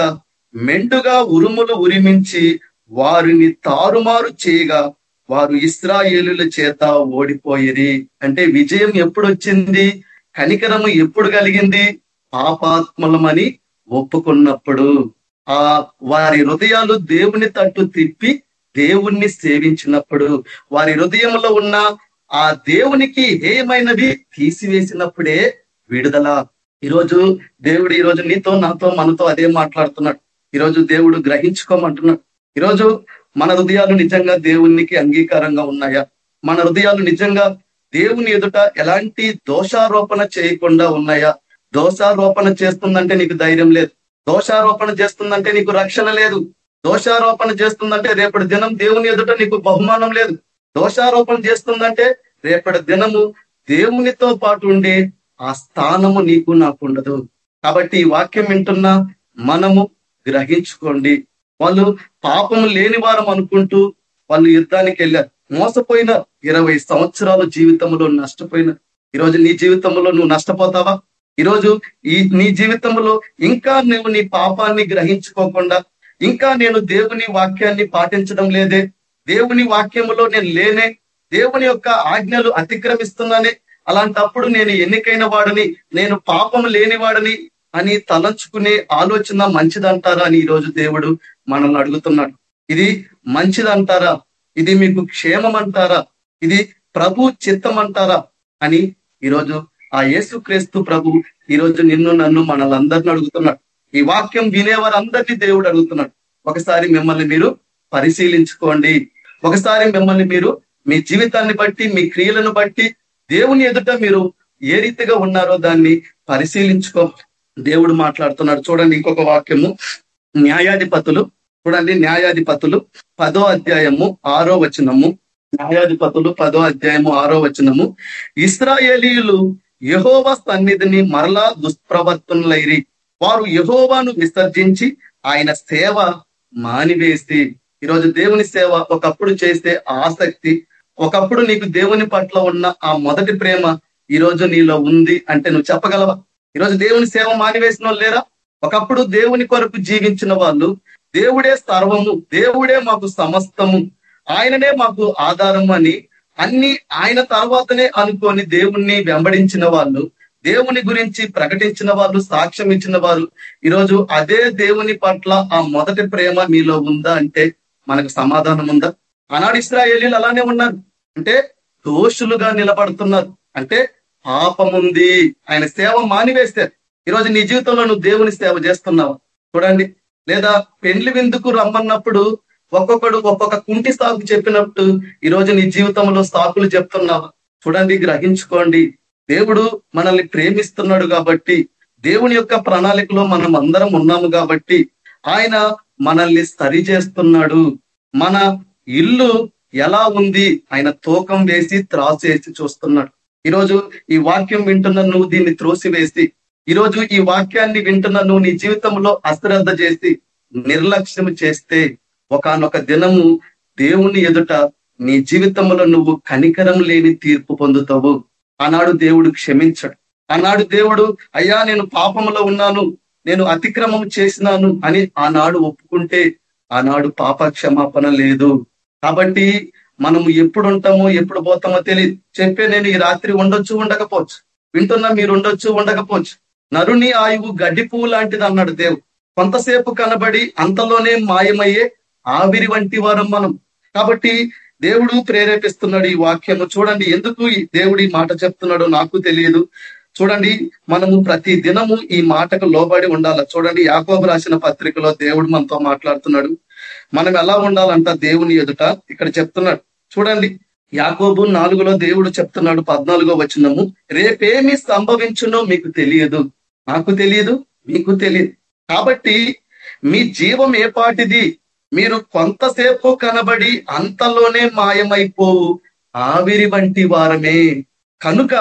మెండుగా ఉరుములు ఉరిమించి వారిని తారుమారు చేయగా వారు ఇస్రాయేలుల చేత ఓడిపోయిరి. అంటే విజయం ఎప్పుడు వచ్చింది కనికరము ఎప్పుడు కలిగింది? పాపాత్మలమని ఒప్పుకున్నప్పుడు ఆ వారి హృదయాలు దేవుని తట్టు తిప్పి దేవుణ్ణి సేవించినప్పుడు వారి హృదయంలో ఉన్న ఆ దేవునికి ఏమైనవి తీసివేసినప్పుడే విడుదల. ఈరోజు దేవుడు ఈరోజు నీతో నాతో మనతో అదే మాట్లాడుతున్నాడు. ఈరోజు దేవుడు గ్రహించుకోమంటున్నాడు. ఈరోజు మన హృదయాలు నిజంగా దేవునికి అంగీకారంగా ఉన్నాయా? మన హృదయాలు నిజంగా దేవుని ఎదుట ఎలాంటి దోషారోపణ చేయకుండా ఉన్నాయా? దోషారోపణ చేస్తుందంటే నీకు ధైర్యం లేదు. దోషారోపణ చేస్తుందంటే నీకు రక్షణ లేదు. దోషారోపణ చేస్తుందంటే రేపటి దినం దేవుని ఎదుట నీకు బహుమానం లేదు. దోషారోపణ చేస్తుందంటే రేపటి దినము దేవునితో పాటు ఉండే ఆ స్థానము నీకు నాకు ఉండదు. కాబట్టి ఈ వాక్యం వింటున్నా మనము గ్రహించుకోండి. వాళ్ళు పాపము లేని వారం అనుకుంటూ వాళ్ళు యుద్ధానికి వెళ్ళారు. మోసపోయిన ఇరవై సంవత్సరాల జీవితంలో నష్టపోయిన ఈరోజు నీ జీవితంలో నువ్వు నష్టపోతావా? ఈరోజు ఈ నీ జీవితంలో ఇంకా నువ్వు నీ పాపాన్ని గ్రహించుకోకుండా ఇంకా నేను దేవుని వాక్యాన్ని పాటించడం లేదే దేవుని వాక్యములో నేను లేనే దేవుని యొక్క ఆజ్ఞలు అతిక్రమిస్తున్నానే అలాంటప్పుడు నేను ఎన్నికైన వాడని నేను పాపం లేనివాడని అని తలంచుకునే ఆలోచన మంచిదంటారా అని ఈరోజు దేవుడు మనల్ని అడుగుతున్నాడు. ఇది మంచిదంటారా? ఇది మీకు క్షేమం అంటారా ఇది ప్రభు చిత్తం అంటారా అని ఈరోజు ఆ యేసుక్రీస్తు ప్రభు ఈరోజు నిన్ను నన్ను మనల్ందరిని అడుగుతున్నాడు. ఈ వాక్యం వినేవారందరినీ దేవుడు అడుగుతున్నాడు. ఒకసారి మిమ్మల్ని మీరు పరిశీలించుకోండి. ఒకసారి మిమ్మల్ని మీరు మీ జీవితాన్ని బట్టి మీ క్రియలను బట్టి దేవుని ఎదుట మీరు ఏ రీతిగా ఉన్నారో దాన్ని పరిశీలించుకో. దేవుడు మాట్లాడుతున్నాడు. చూడండి ఇంకొక వాక్యము. న్యాయాధిపతులు. చూడండి న్యాయాధిపతులు. పదో అధ్యాయము ఆరో వచనము. న్యాయాధిపతులు పదో అధ్యాయము ఆరో వచనము. ఇస్రాయేలీలు యహోవ సన్నిధిని మరలా దుష్ప్రవర్తనలైరి. వారు యహోవాను విసర్జించి ఆయన సేవ మానివేసి. ఈరోజు దేవుని సేవ ఒకప్పుడు చేస్తే ఆసక్తి ఒకప్పుడు నీకు దేవుని పట్ల ఉన్న ఆ మొదటి ప్రేమ ఈ రోజు నీలో ఉంది అంటే నువ్వు చెప్పగలవా? ఈరోజు దేవుని సేవ మానివేసిన వాళ్ళు లేరా? ఒకప్పుడు దేవుని కొరకు జీవించిన వాళ్ళు దేవుడే సర్వము దేవుడే మాకు సమస్తము ఆయననే మాకు ఆధారం అని అన్ని ఆయన తర్వాతనే అనుకొని దేవుణ్ణి వెంబడించిన వాళ్ళు దేవుని గురించి ప్రకటించిన వాళ్ళు సాక్ష్యం ఇచ్చిన వారు ఈరోజు అదే దేవుని పట్ల ఆ మొదటి ప్రేమ మీలో ఉందా అంటే మనకు సమాధానం ఉందా? ఆనాడు ఇస్రాయేలీలు అలానే ఉన్నారు. అంటే దోషులుగా నిలబడుతున్నారు. అంటే పాపం ఉంది. ఆయన సేవ మానివేస్తారు ఈరోజు నీ జీవితంలో నువ్వు దేవుని సేవ చేస్తున్నావు? చూడండి. లేదా పెండ్లి విందుకు రమ్మన్నప్పుడు ఒక్కొక్కడు ఒక్కొక్క కుంటి సాకు చెప్పినట్టు ఈరోజు నీ జీవితంలో సాకులు చెప్తున్నావు చూడండి గ్రహించుకోండి. దేవుడు మనల్ని ప్రేమిస్తున్నాడు కాబట్టి దేవుని యొక్క ప్రణాళికలో మనం అందరం ఉన్నాము కాబట్టి ఆయన మనల్ని సరి చేస్తున్నాడు. మన ఇల్లు ఎలా ఉంది? ఆయన తూకం వేసి త్రాసు వేసి చూస్తున్నాడు. ఈరోజు ఈ వాక్యం వింటున్న నువ్వు దీన్ని త్రోసివేసి ఈరోజు ఈ వాక్యాన్ని వింటున్న నువ్వు నీ జీవితంలో అశ్రద్ధ చేసి నిర్లక్ష్యం చేస్తే ఒకనొక దినము దేవుని ఎదుట నీ జీవితంలో నువ్వు కనికరం లేని తీర్పు పొందుతావు. ఆనాడు దేవుడు క్షమించడు. ఆనాడు దేవుడు అయ్యా నేను పాపంలో ఉన్నాను నేను అతిక్రమం చేసినాను అని ఆనాడు ఒప్పుకుంటే ఆనాడు పాప క్షమాపణ లేదు. కాబట్టి మనము ఎప్పుడు ఉంటామో ఎప్పుడు పోతామో తెలియదు చెప్పే నేను ఈ రాత్రి ఉండొచ్చు ఉండకపోవచ్చు. వింటున్నా మీరు ఉండొచ్చు ఉండకపోవచ్చు. నరుని ఆయువు గడ్డి పువ్వు లాంటిది అన్నాడు దేవుడు. కొంతసేపు కనబడి అంతలోనే మాయమయ్యే ఆవిరి వంటి వారం మనం. కాబట్టి దేవుడు ప్రేరేపిస్తున్నాడు ఈ వాక్యము. చూడండి ఎందుకు ఈ దేవుడు ఈ మాట చెప్తున్నాడో నాకు తెలియదు. చూడండి మనము ప్రతి దినము ఈ మాటకు లోబడి ఉండాలి? చూడండి యాకోబు రాసిన పత్రికలో దేవుడు మనతో మాట్లాడుతున్నాడు. మనం ఎలా ఉండాలంట దేవుని ఎదుట? ఇక్కడ చెప్తున్నాడు. చూడండి యాకోబు నాలుగులో దేవుడు చెప్తున్నాడు పద్నాలుగో వచ్చినము రేపేమి సంభవించునో మీకు తెలియదు. నాకు తెలియదు మీకు తెలియదు. కాబట్టి మీ జీవం ఏ పాటిది? మీరు కొంతసేపు కనబడి అంతలోనే మాయమైపోవు ఆవిరి వంటి వారమే. కనుక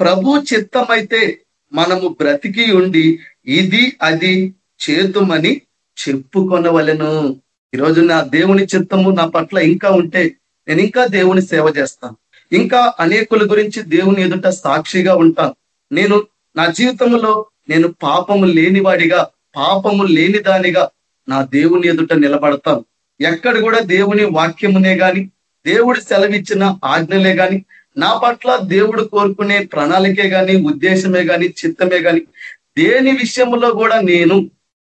ప్రభు చిత్తమైతే మనము బ్రతికి ఉండి ఇది అది చేతుమని చెప్పుకొనవలను. ఈరోజు నా దేవుని చిత్తము నా పట్ల ఇంకా ఉంటే నేను ఇంకా దేవుని సేవ చేస్తాను. ఇంకా అనేకుల గురించి దేవుని ఎదుట సాక్షిగా ఉంటాను. నేను నా జీవితంలో నేను పాపము లేనివాడిగా పాపము లేని దానిగా నా దేవుని ఎదుట నిలబడతాను ఎక్కడ కూడా దేవుని వాక్యమునే గాని దేవుడు సెలవిచ్చిన ఆజ్ఞలే గాని నా పట్ల దేవుడు కోరుకునే ప్రణాళికే గాని ఉద్దేశమే గాని చిత్తమే గాని దేని విషయంలో కూడా నేను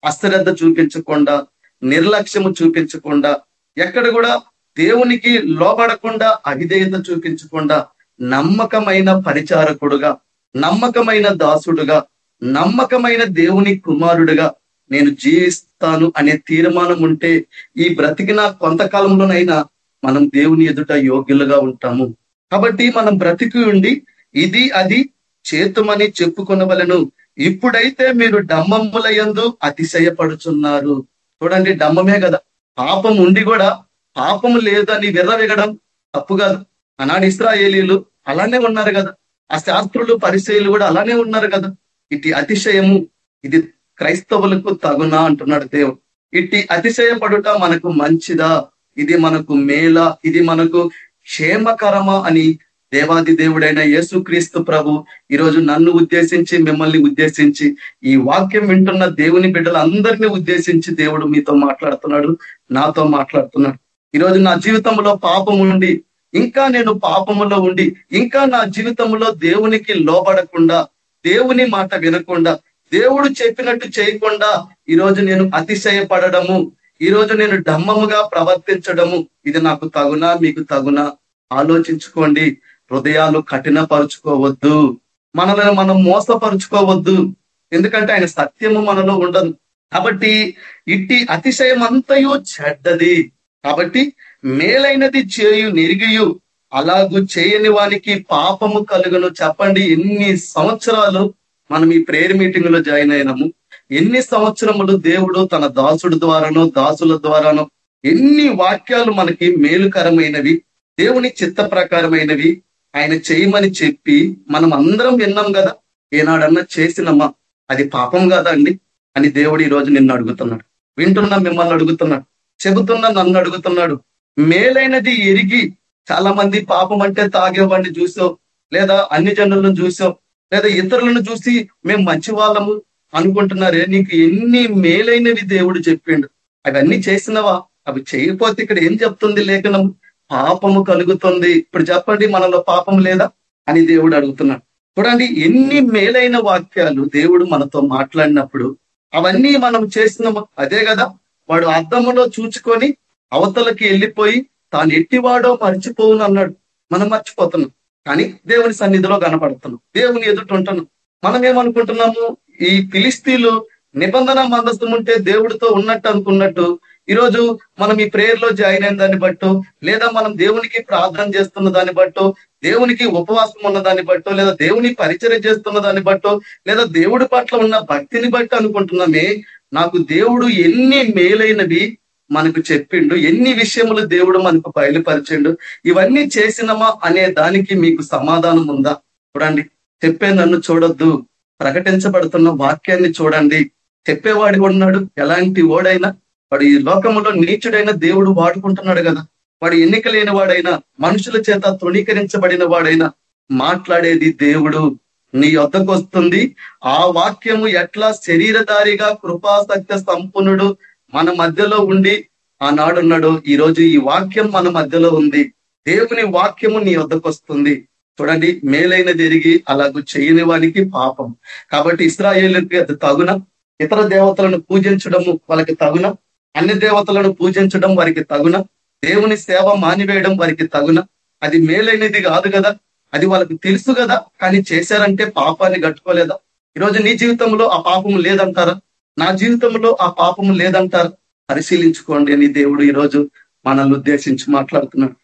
అశ్రద్ధ చూపించకుండా నిర్లక్ష్యము చూపించకుండా ఎక్కడ కూడా దేవునికి లోబడకుండా అవిధేయత చూపించకుండా నమ్మకమైన పరిచారకుడుగా నమ్మకమైన దాసుడుగా నమ్మకమైన దేవుని కుమారుడుగా నేను జీవిస్తాను అనే తీర్మానం ఉంటే ఈ బ్రతికిన కొంతకాలంలోనైనా మనం దేవుని ఎదుట యోగ్యులుగా ఉంటాము. కాబట్టి మనం బ్రతికి ఉండి ఇది అది చేతుమని చెప్పుకునవలను. ఇప్పుడైతే మీరు డమ్మముల యందు అతిశయపడుచున్నారు. చూడండి డమ్మమే కదా. పాపం ఉండి కూడా పాపం లేదని విర్రవిగడం తప్పు కాదు. అనాడు ఇస్రాయేలీలు అలానే ఉన్నారు కదా. ఆ శాస్త్రులు పరిశీలు కూడా అలానే ఉన్నారు కదా. ఇటు అతిశయము ఇది క్రైస్తవులకు తగునా అంటున్నాడు దేవుడు. ఇట్టి అతిశయపడుట మనకు మంచిదా? ఇది మనకు మేల? ఇది మనకు క్షేమకరమా అని దేవాది దేవుడైన యేసుక్రీస్తు ప్రభు ఈరోజు నన్ను ఉద్దేశించి మిమ్మల్ని ఉద్దేశించి ఈ వాక్యం వింటున్న దేవుని బిడ్డలందరినీ ఉద్దేశించి దేవుడు మీతో మాట్లాడుతున్నాడు నాతో మాట్లాడుతున్నాడు. ఈరోజు నా జీవితంలో పాపం ఉండి ఇంకా నేను పాపములో ఉండి ఇంకా నా జీవితంలో దేవునికి లోబడకుండా దేవుని మాట వినకుండా దేవుడు చెప్పినట్టు చేయకుండా ఈ రోజు నేను అతిశయపడము ఈ రోజు నేను డమ్మముగా ప్రవర్తించడము ఇది నాకు తగునా మీకు తగునా. ఆలోచించుకోండి హృదయాలు కఠినపరుచుకోవద్దు. మనల్ని మనం మోసపరుచుకోవద్దు. ఎందుకంటే ఆయన సత్యము మనలో ఉండదు. కాబట్టి ఇట్టి అతిశయం అంతయు చెడ్డది. కాబట్టి మేలైనది చేయు నిరిగియు అలాగూ చేయని వానికి పాపము కలుగును. చెప్పండి ఎన్ని సంవత్సరాలు మనం ఈ ప్రేయర్ మీటింగ్లో జాయిన్ అయినాము. ఎన్ని సంవత్సరములు దేవుడు తన దాసుడు ద్వారానో దాసుల ద్వారానో ఎన్ని వాక్యాలు మనకి మేలుకరమైనవి దేవుని చిత్త ప్రకారమైనవి ఆయన చేయమని చెప్పి మనం అందరం విన్నాం కదా. ఏనాడన్నా చేసినమ్మా అది పాపం కదా అండి? అని దేవుడు ఈ రోజు నిన్ను అడుగుతున్నాడు. వింటున్నా మిమ్మల్ని అడుగుతున్నాడు. చెబుతున్నా నన్ను అడుగుతున్నాడు. మేలైనది ఎరిగి చాలా మంది పాపం అంటే తాగేవాడిని చూసావు లేదా అన్ని జనులను చూసావు లేదా ఇతరులను చూసి మేము మంచి వాళ్ళము అనుకుంటున్నారే నీకు ఎన్ని మేలైనవి దేవుడు చెప్పిండు. అవన్నీ చేసినవా? అవి చేయకపోతే ఇక్కడ ఏం చెప్తుంది లేఖనం? పాపము కలుగుతుంది. ఇప్పుడు చెప్పండి మనలో పాపం లేదా అని దేవుడు అడుగుతున్నాడు. చూడండి ఎన్ని మేలైన వాక్యాలు దేవుడు మనతో మాట్లాడినప్పుడు అవన్నీ మనం చేసినాము. అదే కదా వాడు అర్థములో చూచుకొని అవతలకి వెళ్ళిపోయి తాను ఎట్టివాడో మర్చిపోవును అన్నాడు మనం మర్చిపోతున్నాం. కానీ దేవుని సన్నిధిలో కనపడుతున్నాం దేవుని ఎదుట ఉంటున్నాం మనం ఏమనుకుంటున్నాము ఈ ఫిలిస్తీన్లు నిబంధన మందస్థం ఉంటే దేవుడితో ఉన్నట్టు అనుకున్నట్టు ఈరోజు మనం ఈ ప్రేయర్లో జాయిన్ అయిన దాన్ని బట్టో లేదా మనం దేవునికి ప్రార్థన చేస్తున్న దాన్ని బట్టో దేవునికి ఉపవాసం ఉన్న దాన్ని బట్టో లేదా దేవుని పరిచయం చేస్తున్న దాన్ని బట్టో లేదా దేవుడి పట్ల ఉన్న భక్తిని బట్టి అనుకుంటున్నామే. నాకు దేవుడు ఎన్ని మేలైనవి మనకు చెప్పిండు. ఎన్ని విషయములు దేవుడు మనకు బయలుపరిచిండు. ఇవన్నీ చేసినమా అనే దానికి మీకు సమాధానం ఉందా? చూడండి. చెప్పే నన్ను చూడొద్దు. ప్రకటించబడుతున్న వాక్యాన్ని చూడండి. చెప్పేవాడు ఉన్నాడు. ఎలాంటి ఓడైనా వాడు ఈ లోకంలో నీచుడైన దేవుడు వాడుకుంటున్నాడు కదా. వాడు ఎన్నిక లేని వాడైనా మనుషుల చేత తృణీకరించబడిన వాడైనా మాట్లాడేది దేవుడు. నీ వద్దకు వస్తుంది. ఆ వాక్యము ఎట్లా శరీరధారిగా కృపాసక్త సంపన్నుడు మన మధ్యలో ఉండి ఆనాడున్నాడు ఈ రోజు ఈ వాక్యం మన మధ్యలో ఉంది. దేవుని వాక్యము నీ వద్దకు వస్తుంది. చూడండి మేలైనది జరిగి అలాగూ చేయని వానికి పాపం. కాబట్టి ఇస్రాయేళ్ళకి అది తగున. ఇతర దేవతలను పూజించడము వాళ్ళకి తగున. అన్ని దేవతలను పూజించడం వారికి తగున. దేవుని సేవ మానివేయడం వారికి తగున. అది మేలైనది కాదు కదా. అది వాళ్ళకి తెలుసు కదా. కానీ చేశారంటే పాపాన్ని కట్టుకోలేదా? ఈరోజు నీ జీవితంలో ఆ పాపం లేదంటారా? నా జీవితంలో ఆ పాపం లేదంటారు పరిశీలించుకోండి అని దేవుడు ఈరోజు మనల్ని ఉద్దేశించి మాట్లాడుతున్నాడు.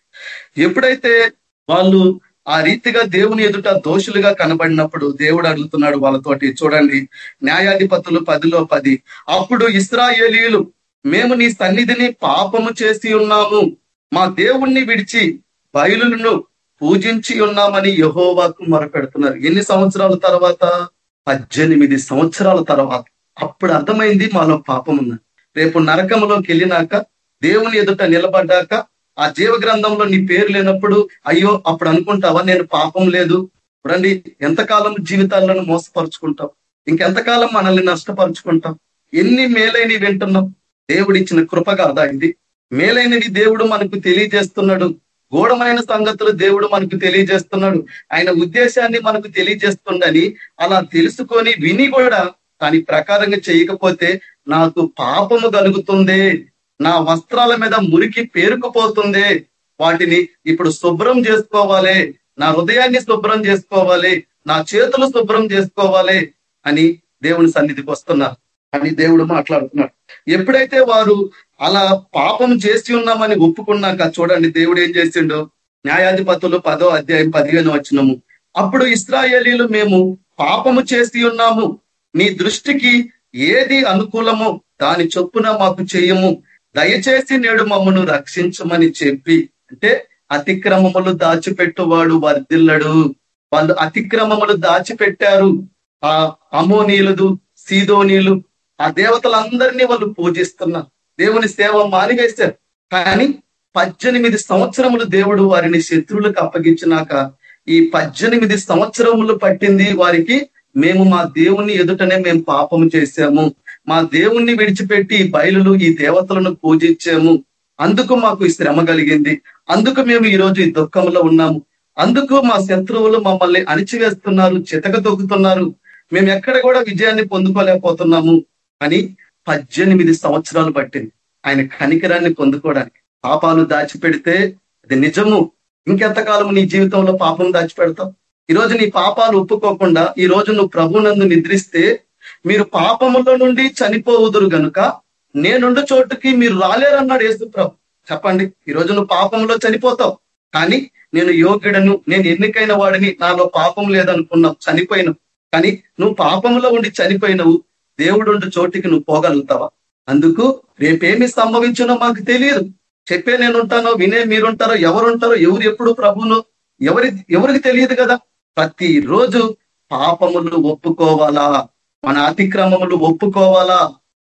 ఎప్పుడైతే వాళ్ళు ఆ రీతిగా దేవుని ఎదుట దోషులుగా కనబడినప్పుడు దేవుడు అడుగుతున్నాడు వాళ్ళతోటి చూడండి న్యాయాధిపతులు పదిలో పది అప్పుడు ఇస్రాయేలీలు మేము నీ సన్నిధిని పాపము చేసి ఉన్నాము. మా దేవుణ్ణి విడిచి బయలులను పూజించి ఉన్నామని యహోవాకు మొరపెడుతున్నారు. ఎన్ని సంవత్సరాల తర్వాత? పద్దెనిమిది సంవత్సరాల తర్వాత. అప్పుడు అర్థమైంది మాలో పాపం ఉన్నది రేపు నరకంలోకి వెళ్ళినాక దేవుని ఎదుట నిలబడ్డాక ఆ జీవ గ్రంథంలో నీ పేరు లేనప్పుడు అయ్యో అప్పుడు అనుకుంటావా నేను పాపం లేదు. చూడండి ఎంతకాలం జీవితాలను మోసపరుచుకుంటాం ఇంకెంతకాలం మనల్ని నష్టపరుచుకుంటాం ఎన్ని మేలైనవి వింటున్నాం దేవుడిచ్చిన కృపగా కాదా ఇది. మేలైనవి దేవుడు మనకు తెలియజేస్తున్నాడు. గూఢమైన సంగతులు దేవుడు మనకు తెలియజేస్తున్నాడు. ఆయన ఉద్దేశాన్ని మనకు తెలియజేస్తుండని అలా తెలుసుకొని విని కూడా దాని ప్రకారంగా చేయకపోతే నాకు పాపము కలుగుతుంది. నా వస్త్రాల మీద మురికి పేరుకుపోతుంది. వాటిని ఇప్పుడు శుభ్రం చేసుకోవాలి. నా హృదయాన్ని శుభ్రం చేసుకోవాలి. నా చేతులు శుభ్రం చేసుకోవాలి అని దేవుని సన్నిధికి వస్తున్నారు. అని దేవుడు మాట్లాడుతున్నాడు. ఎప్పుడైతే వారు అలా పాపం చేసి ఉన్నామని ఒప్పుకున్నాక చూడండి దేవుడు ఏం చేసిండు? న్యాయాధిపతులు పదో అధ్యాయం పదిహేను వచ్చినము అప్పుడు ఇస్రాయేలీలు మేము పాపము చేసి ఉన్నాము. నీ దృష్టికి ఏది అనుకూలమో దాని చొప్పున మాకు చెయ్యము దయచేసి నేడు మమ్మను రక్షించమని చెప్పి అంటే అతిక్రమములు దాచిపెట్టువాడు వర్ధిల్లడు. వాళ్ళు అతిక్రమములు దాచిపెట్టారు. ఆ అమోనీయులు సీదోనీలు ఆ దేవతలందరినీ వాళ్ళు పూజిస్తున్నారు. దేవుని సేవ మానివేశారు. కానీ పద్దెనిమిది సంవత్సరములు దేవుడు వారిని శత్రువులకు అప్పగించినాక ఈ పద్దెనిమిది సంవత్సరములు పట్టింది వారికి మేము మా దేవుని ఎదుటనే మేము పాపము చేశాము. మా దేవుణ్ణి విడిచిపెట్టి బయలులు ఈ దేవతలను పూజించాము. అందుకు మాకు ఈ శ్రమ కలిగింది. అందుకు మేము ఈ రోజు ఈ దుఃఖంలో ఉన్నాము. అందుకు మా శత్రువులు మమ్మల్ని అణిచివేస్తున్నారు చితక తొక్కుతున్నారు. మేము ఎక్కడ కూడా విజయాన్ని పొందుకోలేకపోతున్నాము. అని పద్దెనిమిది సంవత్సరాలు పట్టింది ఆయన కనికరాన్ని పొందుకోవడానికి. పాపాలు దాచిపెడితే అది నిజము. ఇంకెంతకాలం నీ జీవితంలో పాపం దాచిపెడతావు? ఈ రోజు నీ పాపాలు ఒప్పుకోకుండా ఈ రోజు నువ్వు ప్రభునందు నిద్రిస్తే మీరు పాపముల నుండి చనిపోవుదురు గనుక నేనుండు చోటుకి మీరు రాలేరన్నాడు యేసు ప్రభు. చెప్పండి ఈ నువ్వు పాపంలో చనిపోతావు. కానీ నేను యోగ్యుడను నేను ఎన్నికైన వాడిని నాలో పాపం లేదనుకున్నావు చనిపోయినావు. కానీ నువ్వు పాపంలో ఉండి చనిపోయినవు దేవుడు చోటికి నువ్వు పోగలుగుతావా? అందుకు రేపేమి సంభవించునో మాకు తెలియదు. చెప్పే నేను ఉంటానో వినే మీరుంటారో ఎవరుంటారో ఎవరు ఎప్పుడు ప్రభును ఎవరి ఎవరికి తెలియదు కదా? ప్రతి రోజు పాపములు ఒప్పుకోవాలా? మన అతిక్రమములు ఒప్పుకోవాలా?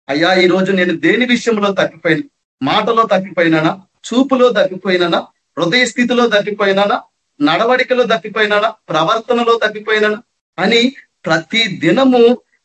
అయ్యా ఈ రోజు నేను దేని విషయంలో తగ్గిపోయిన మాటలో తగ్గిపోయినానా చూపులో తగ్గిపోయినానా హృదయ స్థితిలో తగ్గిపోయినానా నడవడికలో తగ్గిపోయినానా ప్రవర్తనలో తగ్గిపోయినానా అని ప్రతి దినము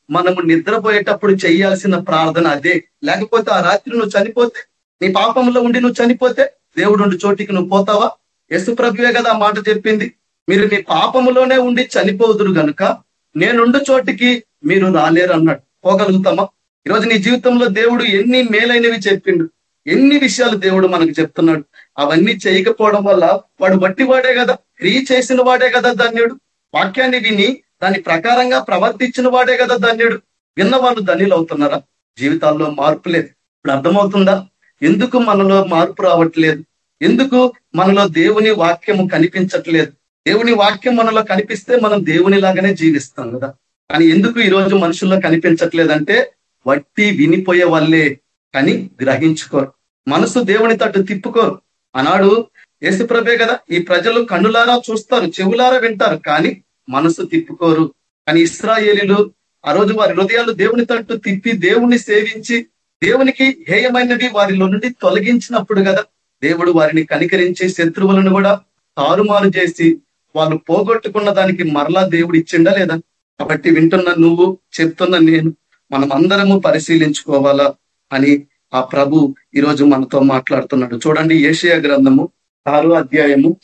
మనము నిద్రపోయేటప్పుడు చేయాల్సిన ప్రార్థన అదే. లేకపోతే ఆ రాత్రి నువ్వు చనిపోతే నీ పాపంలో ఉండి నువ్వు చనిపోతే దేవుడు చోటికి నువ్వు పోతావా? యశు ప్రభువే కదా మాట చెప్పింది. మీరు మీ పాపములోనే ఉండి చనిపోదురు గనుక నేనుండు చోటికి మీరు రాలేరు అన్నాడు పోగలుగుతామా? ఈరోజు నీ జీవితంలో దేవుడు ఎన్ని మేలైనవి చెప్పిండు. ఎన్ని విషయాలు దేవుడు మనకు చెప్తున్నాడు. అవన్నీ చేయకపోవడం వల్ల వాడు వాడే కదా క్రియ చేసిన వాడే కదా ధన్యుడు. వాక్యాన్ని విని దాని ప్రకారంగా ప్రవర్తించిన వాడే కదా ధన్యుడు. విన్న వాళ్ళు ధన్యులు అవుతున్నారా జీవితాల్లో మార్పు లేదు. ఇప్పుడు అర్థమవుతుందా? ఎందుకు మనలో మార్పు రావట్లేదు? ఎందుకు మనలో దేవుని వాక్యము కనిపించట్లేదు? దేవుని వాక్యం మనలో కనిపిస్తే మనం దేవుని లాగానే జీవిస్తాం కదా. కానీ ఎందుకు ఈ రోజు మనుషుల్లో కనిపించట్లేదంటే వట్టి వినిపోయే వాళ్ళే కానీ గ్రహించుకోరు. మనసు దేవుని తట్టు తిప్పుకోరు. అన్నాడు యేసుప్రభే కదా ఈ ప్రజలు కన్నులారా చూస్తారు చెవులారా వింటారు కానీ మనసు తిప్పుకోరు. కానీ ఇస్రాయేలీలు ఆ రోజు వారి హృదయాలు దేవుని తట్టు తిప్పి దేవుణ్ణి సేవించి దేవునికి హేయమైనవి వారిలో నుండి తొలగించినప్పుడు కదా దేవుడు వారిని కనికరించి శత్రువులను కూడా తారుమారు చేసి వాళ్ళు పోగొట్టుకున్న దానికి మరలా దేవుడు ఇచ్చిండా లేదా? కాబట్టి వింటున్న నువ్వు చెప్తున్న నేను మనం అందరము పరిశీలించుకోవాలా అని ఆ ప్రభు ఈరోజు మనతో మాట్లాడుతున్నాడు. చూడండి ఏషియా గ్రంథము ఆరో అధ్యాయము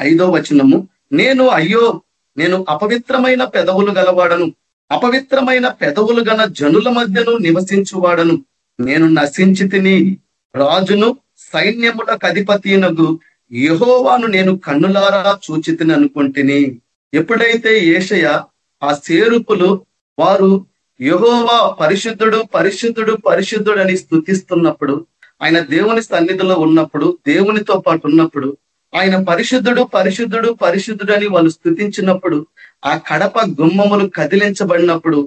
ఐదో వచనము. నేను అయ్యో నేను అపవిత్రమైన పెదవులు గలవాడను. అపవిత్రమైన పెదవులు గల జనుల మధ్యను నివసించువాడను. నేను నశించి తిని రాజును సైన్యములకు అధిపతినగు యహోవాను నేను కన్నులారా చూచితిని అనుకుంటుని. ఎప్పుడైతే ఏషయ ఆ సేరుపులు వారు యహోవా పరిశుద్ధుడు పరిశుద్ధుడు పరిశుద్ధుడు అని స్థుతిస్తున్నప్పుడు ఆయన దేవుని సన్నిధిలో ఉన్నప్పుడు దేవునితో పాటు ఉన్నప్పుడు ఆయన పరిశుద్ధుడు పరిశుద్ధుడు పరిశుద్ధుడు అని వాళ్ళు స్థుతించినప్పుడు ఆ కడప గుమ్మములు కదిలించబడినప్పుడు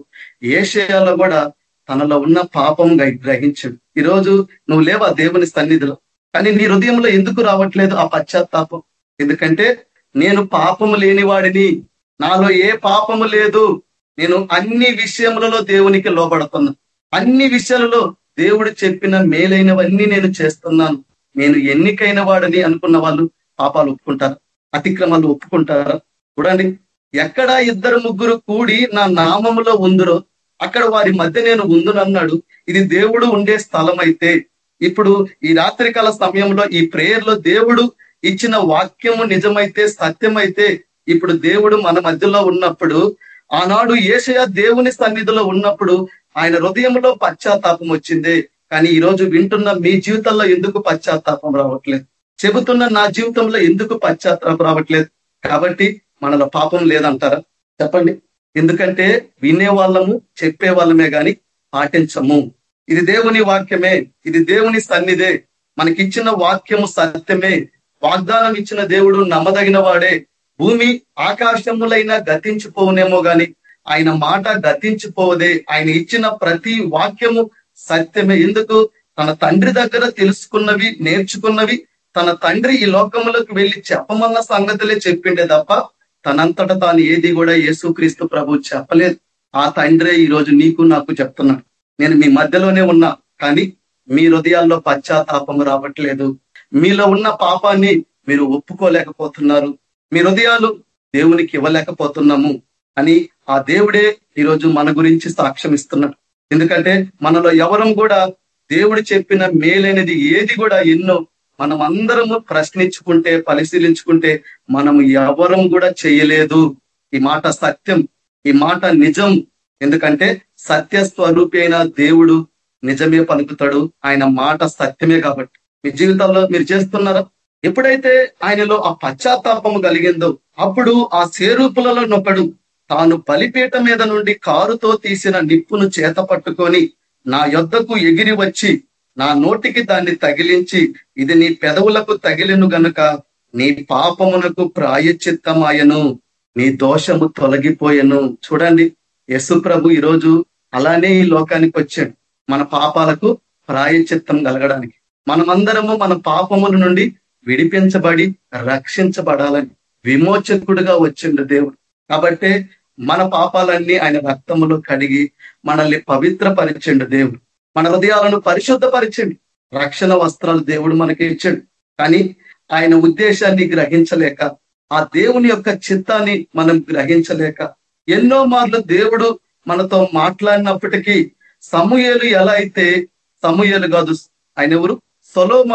ఏషయాలో కూడా తనలో ఉన్న పాపం గ్రహించడు ఈరోజు నువ్వు లేవా దేవుని సన్నిధిలో? కానీ నీ హృదయంలో ఎందుకు రావట్లేదు ఆ పశ్చాత్తాపం? ఎందుకంటే నేను పాపము లేనివాడిని. నాలో ఏ పాపము లేదు. నేను అన్ని విషయములలో దేవునికి లోబడుతున్నా. అన్ని విషయాలలో దేవుడు చెప్పిన మేలైనవన్నీ నేను చేస్తున్నాను. నేను ఎన్నికైన వాడని అనుకున్న వాళ్ళు పాపాలు ఒప్పుకుంటారా? అతిక్రమాలు ఒప్పుకుంటారా? చూడండి ఎక్కడ ఇద్దరు ముగ్గురు కూడి నా నామములో ఉందరో అక్కడ వారి మధ్య నేను ఉందునన్నాడు. ఇది దేవుడు ఉండే స్థలం అయితే ఇప్పుడు ఈ రాత్రికాల సమయంలో ఈ ప్రేయర్లో దేవుడు ఇచ్చిన వాక్యము నిజమైతే సత్యమైతే ఇప్పుడు దేవుడు మన మధ్యలో ఉన్నప్పుడు ఆనాడు ఏషయ దేవుని సన్నిధిలో ఉన్నప్పుడు ఆయన హృదయంలో పశ్చాత్తాపం వచ్చింది. కానీ ఈ రోజు వింటున్న మీ జీవితంలో ఎందుకు పశ్చాత్తాపం రావట్లేదు? చెబుతున్న నా జీవితంలో ఎందుకు పశ్చాత్తాపం రావట్లేదు? కాబట్టి మనలో పాపం లేదంటారా? చెప్పండి. ఎందుకంటే వినే వాళ్ళము చెప్పే వాళ్ళమే గాని పాటించము. ఇది దేవుని వాక్యమే ఇది దేవుని సన్నిధే. మనకిచ్చిన వాక్యము సత్యమే. వాగ్దానం ఇచ్చిన దేవుడు నమ్మదగిన వాడే. భూమి ఆకాశములైనా గతించిపోవునేమో గాని ఆయన మాట గతించిపోవదే. ఆయన ఇచ్చిన ప్రతి వాక్యము సత్యమే. ఎందుకు? తన తండ్రి దగ్గర తెలుసుకున్నవి నేర్చుకున్నవి తన తండ్రి ఈ లోకములకు వెళ్ళి చెప్పమన్న సంగతులే చెప్పిండే తప్ప తనంతట తాను ఏది కూడా యేసుక్రీస్తు ప్రభు చెప్పలేదు. ఆ తండ్రే ఈ రోజు నీకు నాకు చెప్తున్నాడు. నేను మీ మధ్యలోనే ఉన్నా కానీ మీ హృదయాల్లో పశ్చాత్తాపం రావట్లేదు. మీలో ఉన్న పాపాన్ని మీరు ఒప్పుకోలేకపోతున్నారు. మీ హృదయాలు దేవునికి ఇవ్వలేకపోతున్నాము అని ఆ దేవుడే ఈరోజు మన గురించి సాక్ష్యం ఇస్తున్నాడు. ఎందుకంటే మనలో ఎవరం కూడా దేవుడు చెప్పిన మేలైనది ఏది కూడా ఎన్నో మనం అందరము ప్రశ్నించుకుంటే పరిశీలించుకుంటే మనం ఎవరం కూడా చేయలేదు. ఈ మాట సత్యం ఈ మాట నిజం. ఎందుకంటే సత్యస్వరూపి అయిన దేవుడు నిజమే పలుకుతాడు. ఆయన మాట సత్యమే కాబట్టి. మీ జీవితంలో మీరు చేస్తున్నారా? ఎప్పుడైతే ఆయనలో ఆ పశ్చాత్తాపము కలిగిందో అప్పుడు ఆ సేరూపులలో నొకడు తాను బలిపీట మీద నుండి కారుతో తీసిన నిప్పును చేత పట్టుకొని నా యొద్దకు ఎగిరి వచ్చి నా నోటికి దాన్ని తగిలించి ఇది నీ పెదవులకు తగిలిను గనుక నీ పాపమునకు ప్రాయచిత్తమాయను నీ దోషము తొలగిపోయెను. చూడండి యశు ప్రభు ఈరోజు అలానే ఈ లోకానికి వచ్చాడు. మన పాపాలకు ప్రాయచిత్తం కలగడానికి. మనమందరము మన పాపముల నుండి విడిపించబడి రక్షించబడాలని విమోచకుడుగా వచ్చిండు దేవుడు. కాబట్టి మన పాపాలన్నీ ఆయన రక్తములో కడిగి మనల్ని పవిత్రపరిచిండు దేవుడు. మన హృదయాలను పరిశుద్ధపరిచిండు. రక్షణ వస్త్రాలు దేవుడు మనకి ఇచ్చాడు. కానీ ఆయన ఉద్దేశాన్ని గ్రహించలేక ఆ దేవుని యొక్క చిత్తాన్ని మనం గ్రహించలేక ఎన్నో మార్లు దేవుడు మనతో మాట్లాడినప్పటికీ సమూహలు ఎలా అయితే సమూహలు కాదు ఆయన ఎవరు? సొలోమ.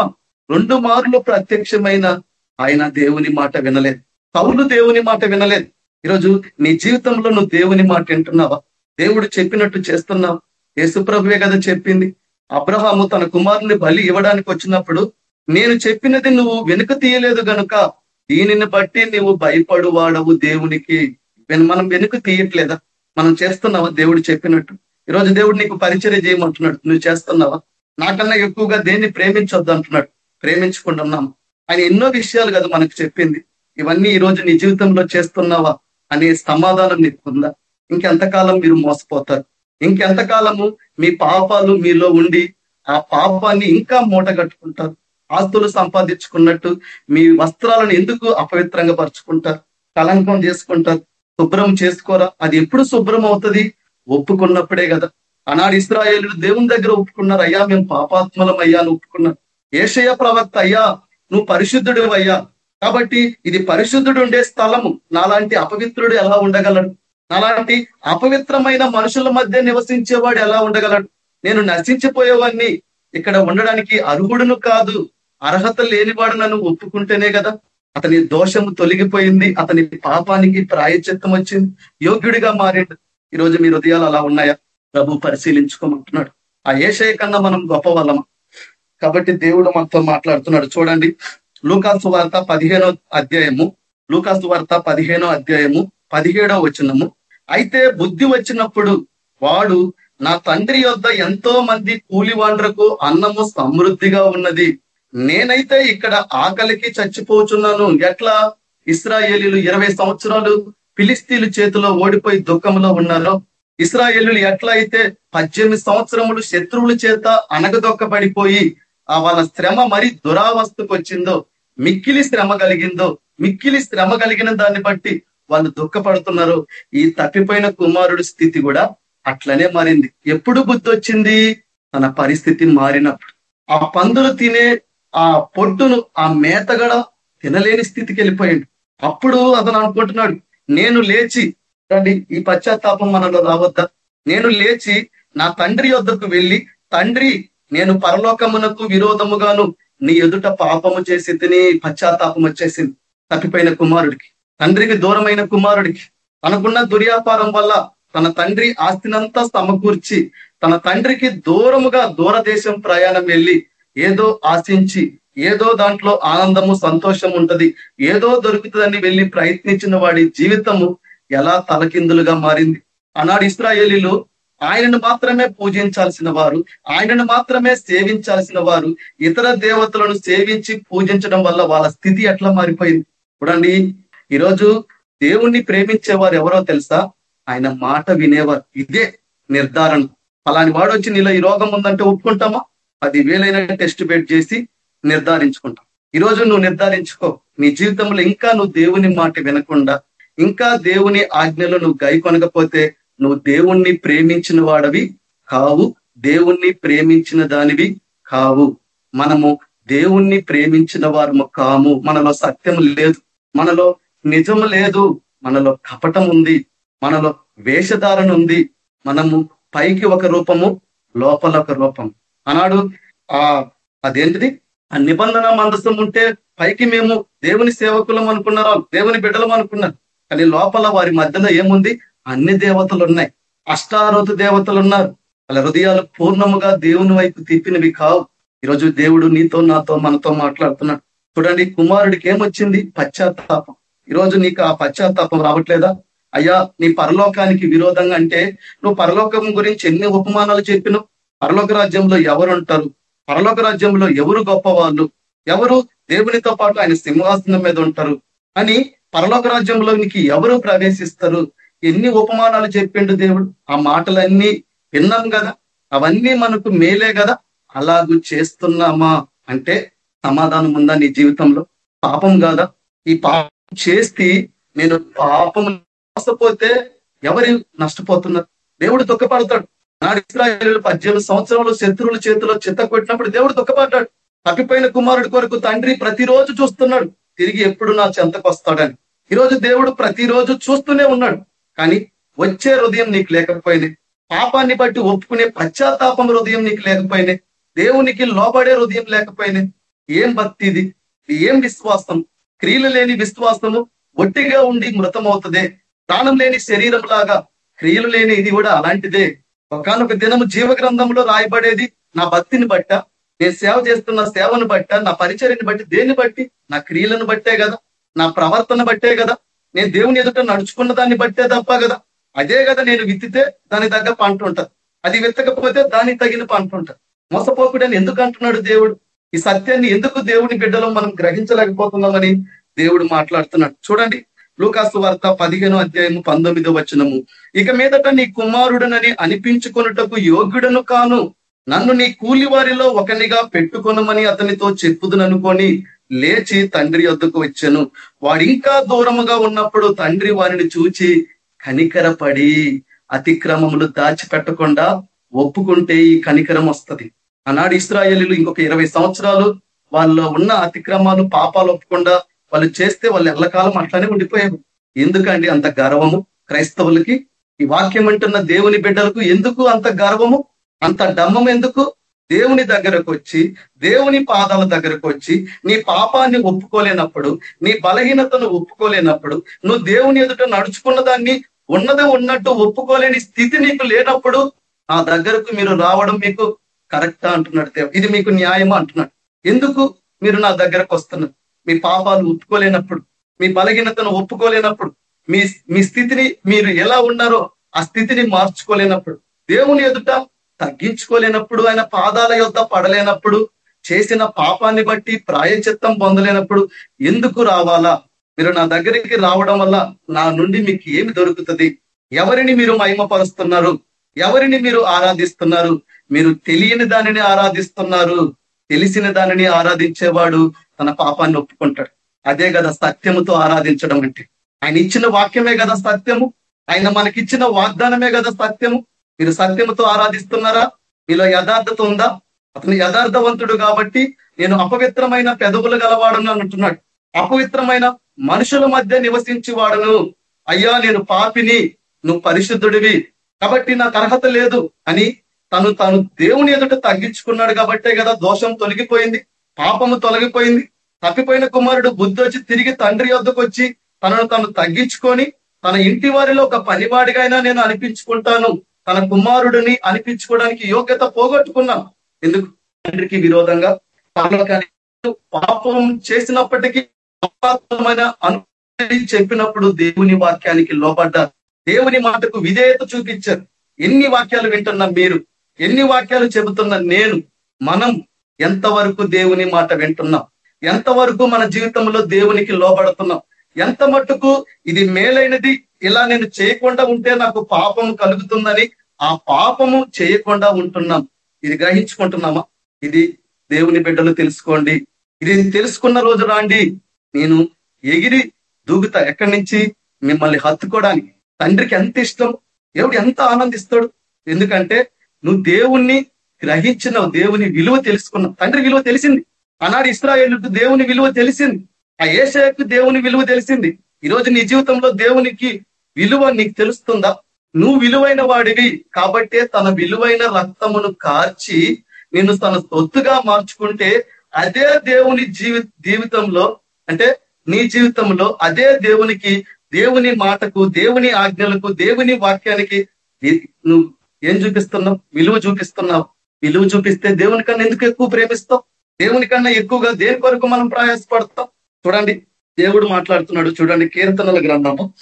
రెండు మార్లు ప్రత్యక్షమైన ఆయన దేవుని మాట వినలేదు. కవులు దేవుని మాట వినలేదు. ఈరోజు నీ జీవితంలో నువ్వు దేవుని మాట వింటున్నావా? దేవుడు చెప్పినట్టు చేస్తున్నావు? యేసుప్రభువే కదా చెప్పింది. అబ్రహాము తన కుమారుని బలి ఇవ్వడానికి వచ్చినప్పుడు నేను చెప్పినది నువ్వు వెనుక తీయలేదు గనుక దీనిని బట్టి నువ్వు భయపడు వాడవు దేవునికి మనం వెనుక తీయట్లేదా? మనం చేస్తున్నావా దేవుడు చెప్పినట్టు? ఈరోజు దేవుడు నీకు పరిచయం చేయమంటున్నాడు. నువ్వు చేస్తున్నావా? నాకన్నా ఎక్కువగా దేన్ని ప్రేమించొద్దు అంటున్నాడు. ప్రేమించుకుంటున్నాము ఆయన ఎన్నో విషయాలు కదా మనకు చెప్పింది. ఇవన్నీ ఈ రోజు నీ జీవితంలో చేస్తున్నావా అనే సమాధానం నీకు ఉందా? ఇంకెంతకాలం మీరు మోసపోతారు? ఇంకెంతకాలము మీ పాపాలు మీలో ఉండి ఆ పాపాన్ని ఇంకా మూట కట్టుకుంటారు? ఆస్తులు సంపాదించుకున్నట్టు మీ వస్త్రాలను ఎందుకు అపవిత్రంగా పరుచుకుంటారు? కలంకం చేసుకుంటారు? శుభ్రం చేసుకోరా? అది ఎప్పుడు శుభ్రం అవుతుంది? ఒప్పుకున్నప్పుడే కదా. ఆనాడు ఇస్రాయేలు దేవుని దగ్గర ఒప్పుకున్నారు. అయ్యా మేము పాపాత్మలం అయ్యా అని ఒప్పుకున్నారు. ఏషయ ప్రవక్త అయ్యా నువ్వు పరిశుద్ధుడు అయ్యా. కాబట్టి ఇది పరిశుద్ధుడు ఉండే స్థలము. నాలాంటి అపవిత్రుడు ఎలా ఉండగలడు? నాలాంటి అపవిత్రమైన మనుషుల మధ్య నివసించేవాడు ఎలా ఉండగలడు? నేను నశించిపోయేవాడిని ఇక్కడ ఉండడానికి అర్హుడును కాదు అర్హత లేనివాడు నన్ను ఒప్పుకుంటేనే కదా. అతని దోషము తొలగిపోయింది అతని పాపానికి ప్రాయచిత్తం వచ్చింది యోగ్యుడిగా మారిండు. ఈరోజు మీ హృదయాలు అలా ఉన్నాయా? ప్రభు పరిశీలించుకోమంటున్నాడు. ఆ ఏషయ కన్నా మనం గొప్ప వాళ్ళం కాబట్టి దేవుడు మనతో మాట్లాడుతున్నాడు. చూడండి లూకాసు వార్త పదిహేనో అధ్యాయము లూకాసు వార్త పదిహేనో అధ్యాయము పదిహేడో వచనము. అయితే బుద్ధి వచ్చినప్పుడు వాడు నా తండ్రి యొద్ద ఎంతో మంది కూలివాండ్రకు అన్నము సమృద్ధిగా ఉన్నది. నేనైతే ఇక్కడ ఆకలికి చచ్చిపోచున్నాను. ఎట్లా? ఇస్రాయేలీలు ఇరవై సంవత్సరాలు ఫిలిస్తీన్ల చేతిలో ఓడిపోయి దుఃఖంలో ఉన్నారో. ఇస్రాయేలీలు ఎట్లా అయితే పద్దెనిమిది సంవత్సరములు శత్రువుల చేత అనగదొక్కబడిపోయి ఆ వాళ్ళ శ్రమ మరి దురావస్థకు వచ్చిందో మిక్కిలి శ్రమ కలిగిందో మిక్కిలి శ్రమ కలిగిన దాన్ని బట్టి వాళ్ళు దుఃఖపడుతున్నారు. ఈ తప్పిపోయిన కుమారుడు స్థితి కూడా అట్లనే మారింది. ఎప్పుడు బుద్ధి వచ్చింది తన పరిస్థితి మారినప్పుడు. ఆ పందులు తినే ఆ పొట్టును ఆ మేతగడ తినలేని స్థితికి వెళ్ళిపోయాడు. అప్పుడు అతను అనుకుంటున్నాడు నేను లేచి రండి ఈ పశ్చాత్తాపం మనలో రావద్దా? నేను లేచి నా తండ్రి వద్దకు వెళ్ళి తండ్రి నేను పరలోకమునకు విరోధముగాను నీ ఎదుట పాపము చేసి తిని పశ్చాత్తాపం వచ్చేసింది. తప్పిపోయిన కుమారుడికి తండ్రికి దూరమైన కుమారుడికి తనకున్న దుర్యాపారం వల్ల తన తండ్రి ఆస్తినంతా సమకూర్చి తన తండ్రికి దూరముగా దూరదేశం ప్రయాణం వెళ్ళి ఏదో ఆశించి ఏదో దాంట్లో ఆనందము సంతోషం ఉంటది. ఏదో దొరుకుతుందని వెళ్ళి ప్రయత్నించిన వాడి జీవితము ఎలా తలకిందులుగా మారింది. ఆనాడు ఇస్రాయేలీలు ఆయనను మాత్రమే పూజించాల్సిన వారు ఆయనను మాత్రమే సేవించాల్సిన వారు ఇతర దేవతలను సేవించి పూజించడం వల్ల వాళ్ళ స్థితి ఎట్లా మారిపోయింది? చూడండి ఈరోజు దేవుణ్ణి ప్రేమించేవారు ఎవరో తెలుసా? ఆయన మాట వినేవారు. ఇదే నిర్ధారణ. అలాని వాడు వచ్చి నీలో ఈ రోగం ఉందంటే ఒప్పుకుంటామా? పది వేలైన టెస్ట్ బెడ్ చేసి నిర్ధారించుకుంటాం. ఈరోజు నువ్వు నిర్ధారించుకో. నీ జీవితంలో ఇంకా నువ్వు దేవుని మాట వినకుండా ఇంకా దేవుని ఆజ్ఞలు నువ్వు గై కొనకపోతే నువ్వు దేవుణ్ణి ప్రేమించిన వాడవి కావు. దేవుణ్ణి ప్రేమించిన దానివి కావు. మనము దేవుణ్ణి ప్రేమించిన వారము కాము. మనలో సత్యం లేదు. మనలో నిజం లేదు. మనలో కపటం ఉంది. మనలో వేషధారణ ఉంది. మనము పైకి ఒక రూపము లోపల ఒక రూపం అన్నాడు ఆ అదేంటిది? ఆ నిబంధన మందస్థం ఉంటే పైకి మేము దేవుని సేవకులం అనుకున్నారు? దేవుని బిడ్డలం అనుకున్నారు కానీ లోపల వారి మధ్యలో ఏముంది? అన్ని దేవతలు ఉన్నాయి అష్టారోతు దేవతలు ఉన్నారు వాళ్ళ హృదయాలు పూర్ణముగా దేవుని వైపు తిప్పినవి కావు. ఈరోజు దేవుడు నీతో నాతో మనతో మాట్లాడుతున్నాడు. చూడండి కుమారుడికి ఏమొచ్చింది? పశ్చాత్తాపం. ఈరోజు నీకు ఆ పశ్చాత్తాపం రావట్లేదా? అయ్యా నీ పరలోకానికి విరోధంగా అంటే నువ్వు పరలోకం గురించి ఎన్ని ఉపమానాలు చెప్పినావు? పరలోక రాజ్యంలో ఎవరు ఉంటారు పరలోక రాజ్యంలో ఎవరు గొప్పవాళ్ళు? ఎవరు దేవునితో పాటు ఆయన సింహాసనం మీద ఉంటారు? అని పరలోక రాజ్యంలోనికి ఎవరు ప్రవేశిస్తారు? ఎన్ని ఉపమానాలు చెప్పిండు దేవుడు? ఆ మాటలన్నీ విన్నాం కదా? అవన్నీ మనకు మేలే కదా? అలాగూ చేస్తున్నామా? అంటే సమాధానం ఉందా నీ జీవితంలో? పాపం కాదా? ఈ పాపం చేస్తే నేను పాపం మోసపోతే ఎవరు నష్టపోతున్నారు? దేవుడు దుఃఖపడతాడు. నాడు ఇస్రాయేలు పద్దెనిమిది సంవత్సరాలు శత్రువుల చేతిలో చిత్త కొట్టినప్పుడు దేవుడు దుఃఖపడ్డాడు. తప్పిపోయిన కుమారుడి కొరకు తండ్రి ప్రతిరోజు చూస్తున్నాడు. తిరిగి ఎప్పుడు నా చెంతకు వస్తాడని. ఈరోజు దేవుడు ప్రతిరోజు చూస్తూనే ఉన్నాడు. కానీ వచ్చే హృదయం నీకు లేకపోయినాయి పాపాన్ని బట్టి ఒప్పుకునే పశ్చాత్తాపం హృదయం నీకు లేకపోయినాయి దేవునికి లోబడే హృదయం లేకపోయినాయి ఏం భక్తి ఇది? ఏం విశ్వాసం? క్రియలు లేని విశ్వాసము ఒట్టిగా ఉండి మృతమవుతుంది. ప్రాణం లేని శరీరం లాగా క్రియలు లేని ఇది కూడా అలాంటిదే. ఒకనొక దినము జీవ గ్రంథంలో రాయబడేది నా భక్తిని బట్ట నేను సేవ చేస్తున్న సేవను బట్ట నా పరిచర్ని బట్టి దేన్ని బట్టి? నా క్రియలను బట్టే కదా నా ప్రవర్తన బట్టే కదా నేను దేవుని ఎదుట నడుచుకున్న దాన్ని బట్టే తప్ప కదా. అదే కదా నేను విత్తితే దాని తగ్గ పంట ఉంటది. అది విత్తకపోతే దానికి తగిన పంట ఉంటది. మోసపోకుడని ఎందుకు అంటున్నాడు దేవుడు? ఈ సత్యాన్ని ఎందుకు దేవుని బిడ్డలో మనం గ్రహించలేకపోతున్నామని దేవుడు మాట్లాడుతున్నాడు. చూడండి లూకాసు వార్త పదిహేను అధ్యాయము పంతొమ్మిదో వచనము. ఇక మీదట నీ కుమారుడనని అనిపించుకొనుటకు యోగ్యుడను కాను. నన్ను నీ కూలి వారిలో ఒకనిగా పెట్టుకొనమని అతనితో చెప్పుదుననుకొని లేచి తండ్రి వద్దకు వచ్చాను. వాడు ఇంకా దూరముగా ఉన్నప్పుడు తండ్రి వారిని చూచి కనికరపడి అతిక్రమములు దాచిపెట్టకుండా ఒప్పుకుంటే ఈ కనికరం వస్తది. ఆనాడు ఇస్రాయేలీలు ఇంకొక ఇరవై సంవత్సరాలు వాళ్ళలో ఉన్న అతిక్రమాలు పాపాలు ఒప్పుకుండా వాళ్ళు చేస్తే వాళ్ళు ఎల్లకాలం అట్లానే ఉండిపోయారు. ఎందుకండి అంత గర్వము? క్రైస్తవులకి ఈ వాక్యం అంటున్న దేవుని బిడ్డలకు ఎందుకు అంత గర్వము? అంత డమ్మం ఎందుకు? దేవుని దగ్గరకు వచ్చి దేవుని పాదాల దగ్గరకు వచ్చి నీ పాపాన్ని ఒప్పుకోలేనప్పుడు నీ బలహీనతను ఒప్పుకోలేనప్పుడు నువ్వు దేవుని ఎదుట నడుచుకున్న దాన్ని ఉన్నదే ఉన్నట్టు ఒప్పుకోలేని స్థితి నీకు లేనప్పుడు నా దగ్గరకు మీరు రావడం మీకు కరెక్టా అంటున్నాడు ఇది మీకు న్యాయమా అంటున్నాడు. ఎందుకు మీరు నా దగ్గరకు వస్తున్నారు? మీ పాపాలు ఒప్పుకోలేనప్పుడు మీ బలహీనతను ఒప్పుకోలేనప్పుడు మీ మీ స్థితిని మీరు ఎలా ఉన్నారో ఆ స్థితిని మార్చుకోలేనప్పుడు దేవుని ఎదుట తగ్గించుకోలేనప్పుడు ఆయన పాదాల యొద్ద పడలేనప్పుడు చేసిన పాపాన్ని బట్టి ప్రాయచిత్తం పొందలేనప్పుడు ఎందుకు రావాలా? మీరు నా దగ్గరికి రావడం వల్ల నా నుండి మీకు ఏమి దొరుకుతుంది? ఎవరిని మీరు మహిమపరుస్తున్నారు? ఎవరిని మీరు ఆరాధిస్తున్నారు? మీరు తెలియని దానిని ఆరాధిస్తున్నారు. తెలిసిన దానిని ఆరాధించేవాడు తన పాపాన్ని ఒప్పుకుంటాడు. అదే కదా సత్యముతో ఆరాధించడం అంటే. ఆయన ఇచ్చిన వాక్యమే కదా సత్యము. ఆయన మనకిచ్చిన వాగ్దానమే కదా సత్యము. మీరు సత్యముతో ఆరాధిస్తున్నారా? మీలో యథార్థత ఉందా? అతను యథార్థవంతుడు కాబట్టి నేను అపవిత్రమైన పెదవులు గలవాడను అంటున్నాడు. అపవిత్రమైన మనుషుల మధ్య నివసించి వాడను అయ్యా నేను పాపిని నువ్వు పరిశుద్ధుడివి. కాబట్టి నాకు అర్హత లేదు అని తను తను దేవుని ఎదుట తగ్గించుకున్నాడు కాబట్టే కదా దోషం తొలగిపోయింది. పాపము తొలగిపోయింది. తప్పిపోయిన కుమారుడు బుద్ధి వచ్చి తిరిగి తండ్రి వద్దకు వచ్చి తనను తను తగ్గించుకొని తన ఇంటి వారిలో ఒక పనివాడిగా నేను అనిపించుకుంటాను. తన కుమారుడిని అనిపించుకోవడానికి యోగ్యత పోగొట్టుకున్నాను. ఎందుకు? తండ్రికి విరోధంగా. పాపం చేసినప్పటికీ పాపమైన చెప్పినప్పుడు దేవుని వాక్యానికి లోపడ్డారు దేవుని మాటకు విధేయత చూపించారు. ఎన్ని వాక్యాలు వింటున్న మీరు? ఎన్ని వాక్యాలు చెబుతున్న నేను? మనం ఎంతవరకు దేవుని మాట వింటున్నాం? ఎంతవరకు మన జీవితంలో దేవునికి లోబడుతున్నాం? ఎంత మట్టుకు ఇది మేలైనది? ఇలా నేను చేయకుండా ఉంటే నాకు పాపం కలుగుతుందని ఆ పాపము చేయకుండా ఉంటున్నాం. ఇది గ్రహించుకుంటున్నామా? ఇది దేవుని బిడ్డలు తెలుసుకోండి. ఇది తెలుసుకున్న రోజు రాండి. నేను ఎగిరి దూగుతా ఎక్కడి నుంచి? మిమ్మల్ని హత్తుకోవడానికి తండ్రికి ఎంత ఇష్టం? దేవుడు ఎంత ఆనందిస్తాడు? ఎందుకంటే నువ్వు దేవుణ్ణి గ్రహించిన దేవుని విలువ తెలుసుకున్న తండ్రి విలువ తెలిసింది. అనాడు ఇస్రాయేలుకు దేవుని విలువ తెలిసింది. ఆ ఏషయకు దేవుని విలువ తెలిసింది. ఈరోజు నీ జీవితంలో దేవునికి విలువ నీకు తెలుస్తుందా? నువ్వు విలువైన వాడివి కాబట్టే తన విలువైన రక్తమును కార్చి నిన్ను తన సొత్తుగా మార్చుకుంటే అదే దేవుని జీవి జీవితంలో అంటే నీ జీవితంలో అదే దేవునికి దేవుని మాటకు దేవుని ఆజ్ఞలకు దేవుని వాక్యానికి నువ్వు ఏం చూపిస్తున్నావు? విలువ చూపిస్తున్నావు. విలువ చూపిస్తే దేవుని కన్నా ఎందుకు ఎక్కువ ప్రేమిస్తాం? దేవుని కన్నా ఎక్కువగా దేని కొరకు మనం ప్రయాసపడతాం? చూడండి దేవుడు మాట్లాడుతున్నాడు. చూడండి కీర్తనల గ్రంథము.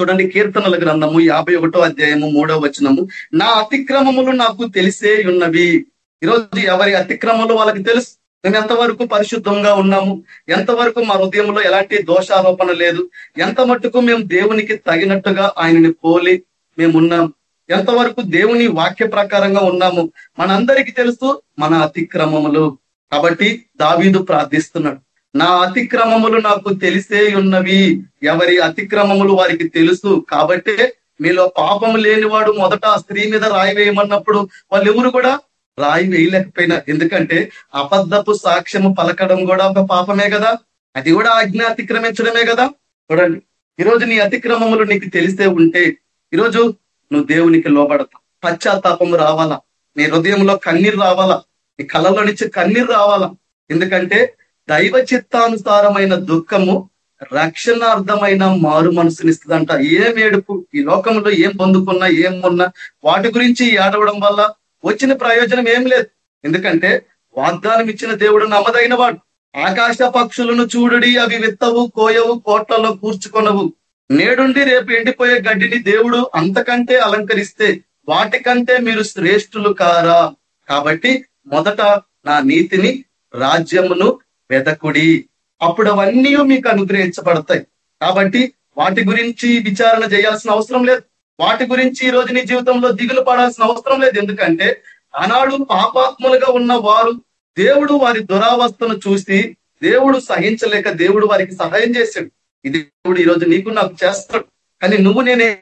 చూడండి కీర్తనల గ్రంథము యాభై ఒకటో అధ్యాయము మూడో వచనము. నా అతిక్రమములు నాకు తెలిసే ఉన్నవి. ఈరోజు ఎవరి అతిక్రమములు వాళ్ళకి తెలుసు? మేము ఎంతవరకు పరిశుద్ధంగా ఉన్నాము? ఎంతవరకు మా హృదయంలో ఎలాంటి దోషారోపణ లేదు? ఎంత మట్టుకు మేము దేవునికి తగినట్టుగా ఆయనని పోలి మేము ఉన్నాం ఎంతవరకు దేవుని వాక్య ప్రకారంగా ఉన్నాము? మనందరికీ తెలుసు మన అతిక్రమములు. కాబట్టి దావీదు ప్రార్థిస్తున్నాడు. నా అతిక్రమములు నాకు తెలిసే ఉన్నవి. ఎవరి అతిక్రమములు వారికి తెలుసు. కాబట్టే మీలో పాపము లేనివాడు మొదట స్త్రీ మీద రాయి వేయమన్నప్పుడు వాళ్ళు ఎవరు కూడా రాయి వేయలేకపోయినా. ఎందుకంటే అబద్ధపు సాక్ష్యము పలకడం కూడా ఒక పాపమే కదా. అది కూడా ఆజ్ఞ అతిక్రమించడమే కదా. చూడండి. ఈరోజు నీ అతిక్రమములు నీకు తెలిసే ఉంటే ఈరోజు నువ్వు దేవునికి లోబడతావు. పశ్చాత్తాపం రావాలా? నీ హృదయంలో కన్నీరు రావాలా? నీ కళ్ళలో నుంచి కన్నీరు రావాలా? ఎందుకంటే దైవ చిత్తానుసారమైన దుఃఖము రక్షణార్థమైన మారు మనసునిస్తుందంట ఏం ఏడుపు ఈ లోకంలో ఏం పొందుకున్నా ఏం ఉన్నా వాటి గురించి ఏడవడం వల్ల వచ్చిన ప్రయోజనం ఏం లేదు. ఎందుకంటే వాగ్దానం ఇచ్చిన దేవుడు నమ్మదైన వాడు ఆకాశ పక్షులను చూడుడి అవి విత్తవు కోయవు కోట్లలో కూర్చుకొనవు. నేడుండి రేపు ఎండిపోయే గడ్డిని దేవుడు అంతకంటే అలంకరిస్తే వాటికంటే మీరు శ్రేష్ఠులు కారా? కాబట్టి మొదట నా నీతిని రాజ్యమును వెదకుడి. అప్పుడు అవన్నీ మీకు అనుగ్రహించబడతాయి. కాబట్టి వాటి గురించి విచారణ చేయాల్సిన అవసరం లేదు. వాటి గురించి ఈ రోజు నీ జీవితంలో దిగులు పడాల్సిన అవసరం లేదు. ఎందుకంటే ఆనాడు పాపాత్ములుగా ఉన్న వారు దేవుడు వారి దురావస్థను చూసి దేవుడు సహించలేక దేవుడు వారికి సహాయం చేశాడు. ఇది దేవుడు ఈ రోజు నీకు నాకు చేస్తాడు కానీ నువ్వు నేనే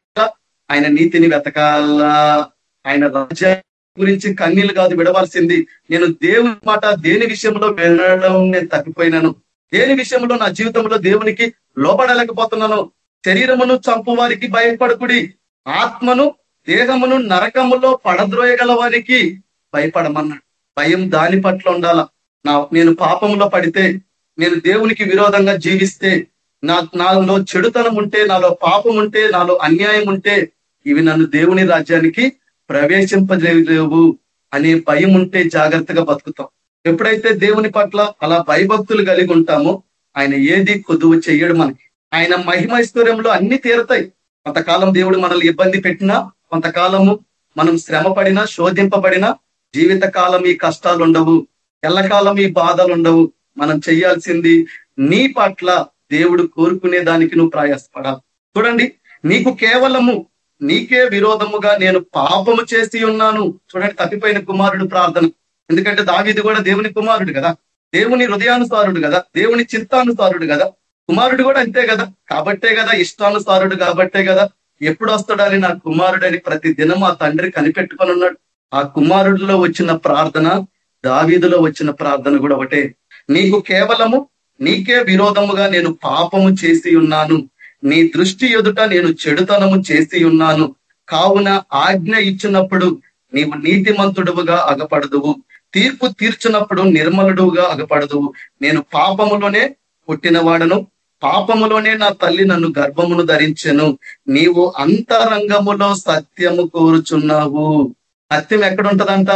ఆయన నీతిని వెతకాలా? ఆయన రాజ్య గురించి కన్నీళ్ళు కాదు విడవలసింది. నేను దేవుని మాట దేని విషయంలో వినడం నేను తప్పిపోయినాను. దేని విషయంలో నా జీవితంలో దేవునికి లోపడలేకపోతున్నాను శరీరమును చంపు వారికి భయపడకుడి. ఆత్మను దేహమును నరకములో పడద్రోయగల వారికి భయపడమన్నాడు. భయం దాని పట్ల ఉండాల? నా నేను పాపంలో పడితే నేను దేవునికి విరోధంగా జీవిస్తే నా నాలో చెడుతనం ఉంటే నాలో పాపం ఉంటే నాలో అన్యాయం ఉంటే ఇవి నన్ను దేవుని రాజ్యానికి ప్రవేశింపలేవు అనే భయం ఉంటే జాగ్రత్తగా బతుకుతాం. ఎప్పుడైతే దేవుని పట్ల అలా భయభక్తులు కలిగి ఉంటామో ఆయన ఏది కొద్దువు చెయ్యడు మనకి. ఆయన మహిమైశ్వర్యంలో అన్ని తీరతాయి. కొంతకాలం దేవుడు మనల్ని ఇబ్బంది పెట్టినా కొంతకాలము మనం శ్రమ పడినా శోధింపబడినా జీవిత కాలం ఈ కష్టాలు ఉండవు ఎల్లకాలం ఈ బాధలు ఉండవు మనం చేయాల్సింది నీ పట్ల దేవుడు కోరుకునే దానికి నువ్వు ప్రయాసపడాలి చూడండి నీకు కేవలము నీకే విరోధముగా నేను పాపము చేసి ఉన్నాను. చూడండి తప్పిపోయిన కుమారుడు ప్రార్థన. ఎందుకంటే దావీది కూడా దేవుని కుమారుడు కదా. దేవుని హృదయానుసారుడు కదా. దేవుని చింతానుసారుడు కదా. కుమారుడు కూడా అంతే కదా. కాబట్టే కదా ఇష్టానుసారుడు కాబట్టే కదా. ఎప్పుడు వస్తాడని నా కుమారుడని ప్రతి దినం ఆ తండ్రి కనిపెట్టుకొని ఉన్నాడు. ఆ కుమారుడిలో వచ్చిన ప్రార్థన దావీదులో వచ్చిన ప్రార్థన కూడా ఒకటే. నీకు కేవలము నీకే విరోధముగా నేను పాపము చేసి ఉన్నాను నీ దృష్టి ఎదుట నేను చెడుతనము చేసి ఉన్నాను కావున ఆజ్ఞ ఇచ్చినప్పుడు నీవు నీతిమంతుడువుగా అగపడదువు. తీర్పు తీర్చినప్పుడు నిర్మలుడుగా అగపడదువు. నేను పాపములోనే పుట్టినవాడను. పాపములోనే నా తల్లి నన్ను గర్భమును ధరించెను. నీవు అంతరంగములో సత్యము కోరుచున్నావు. సత్యం ఎక్కడుంటదంట?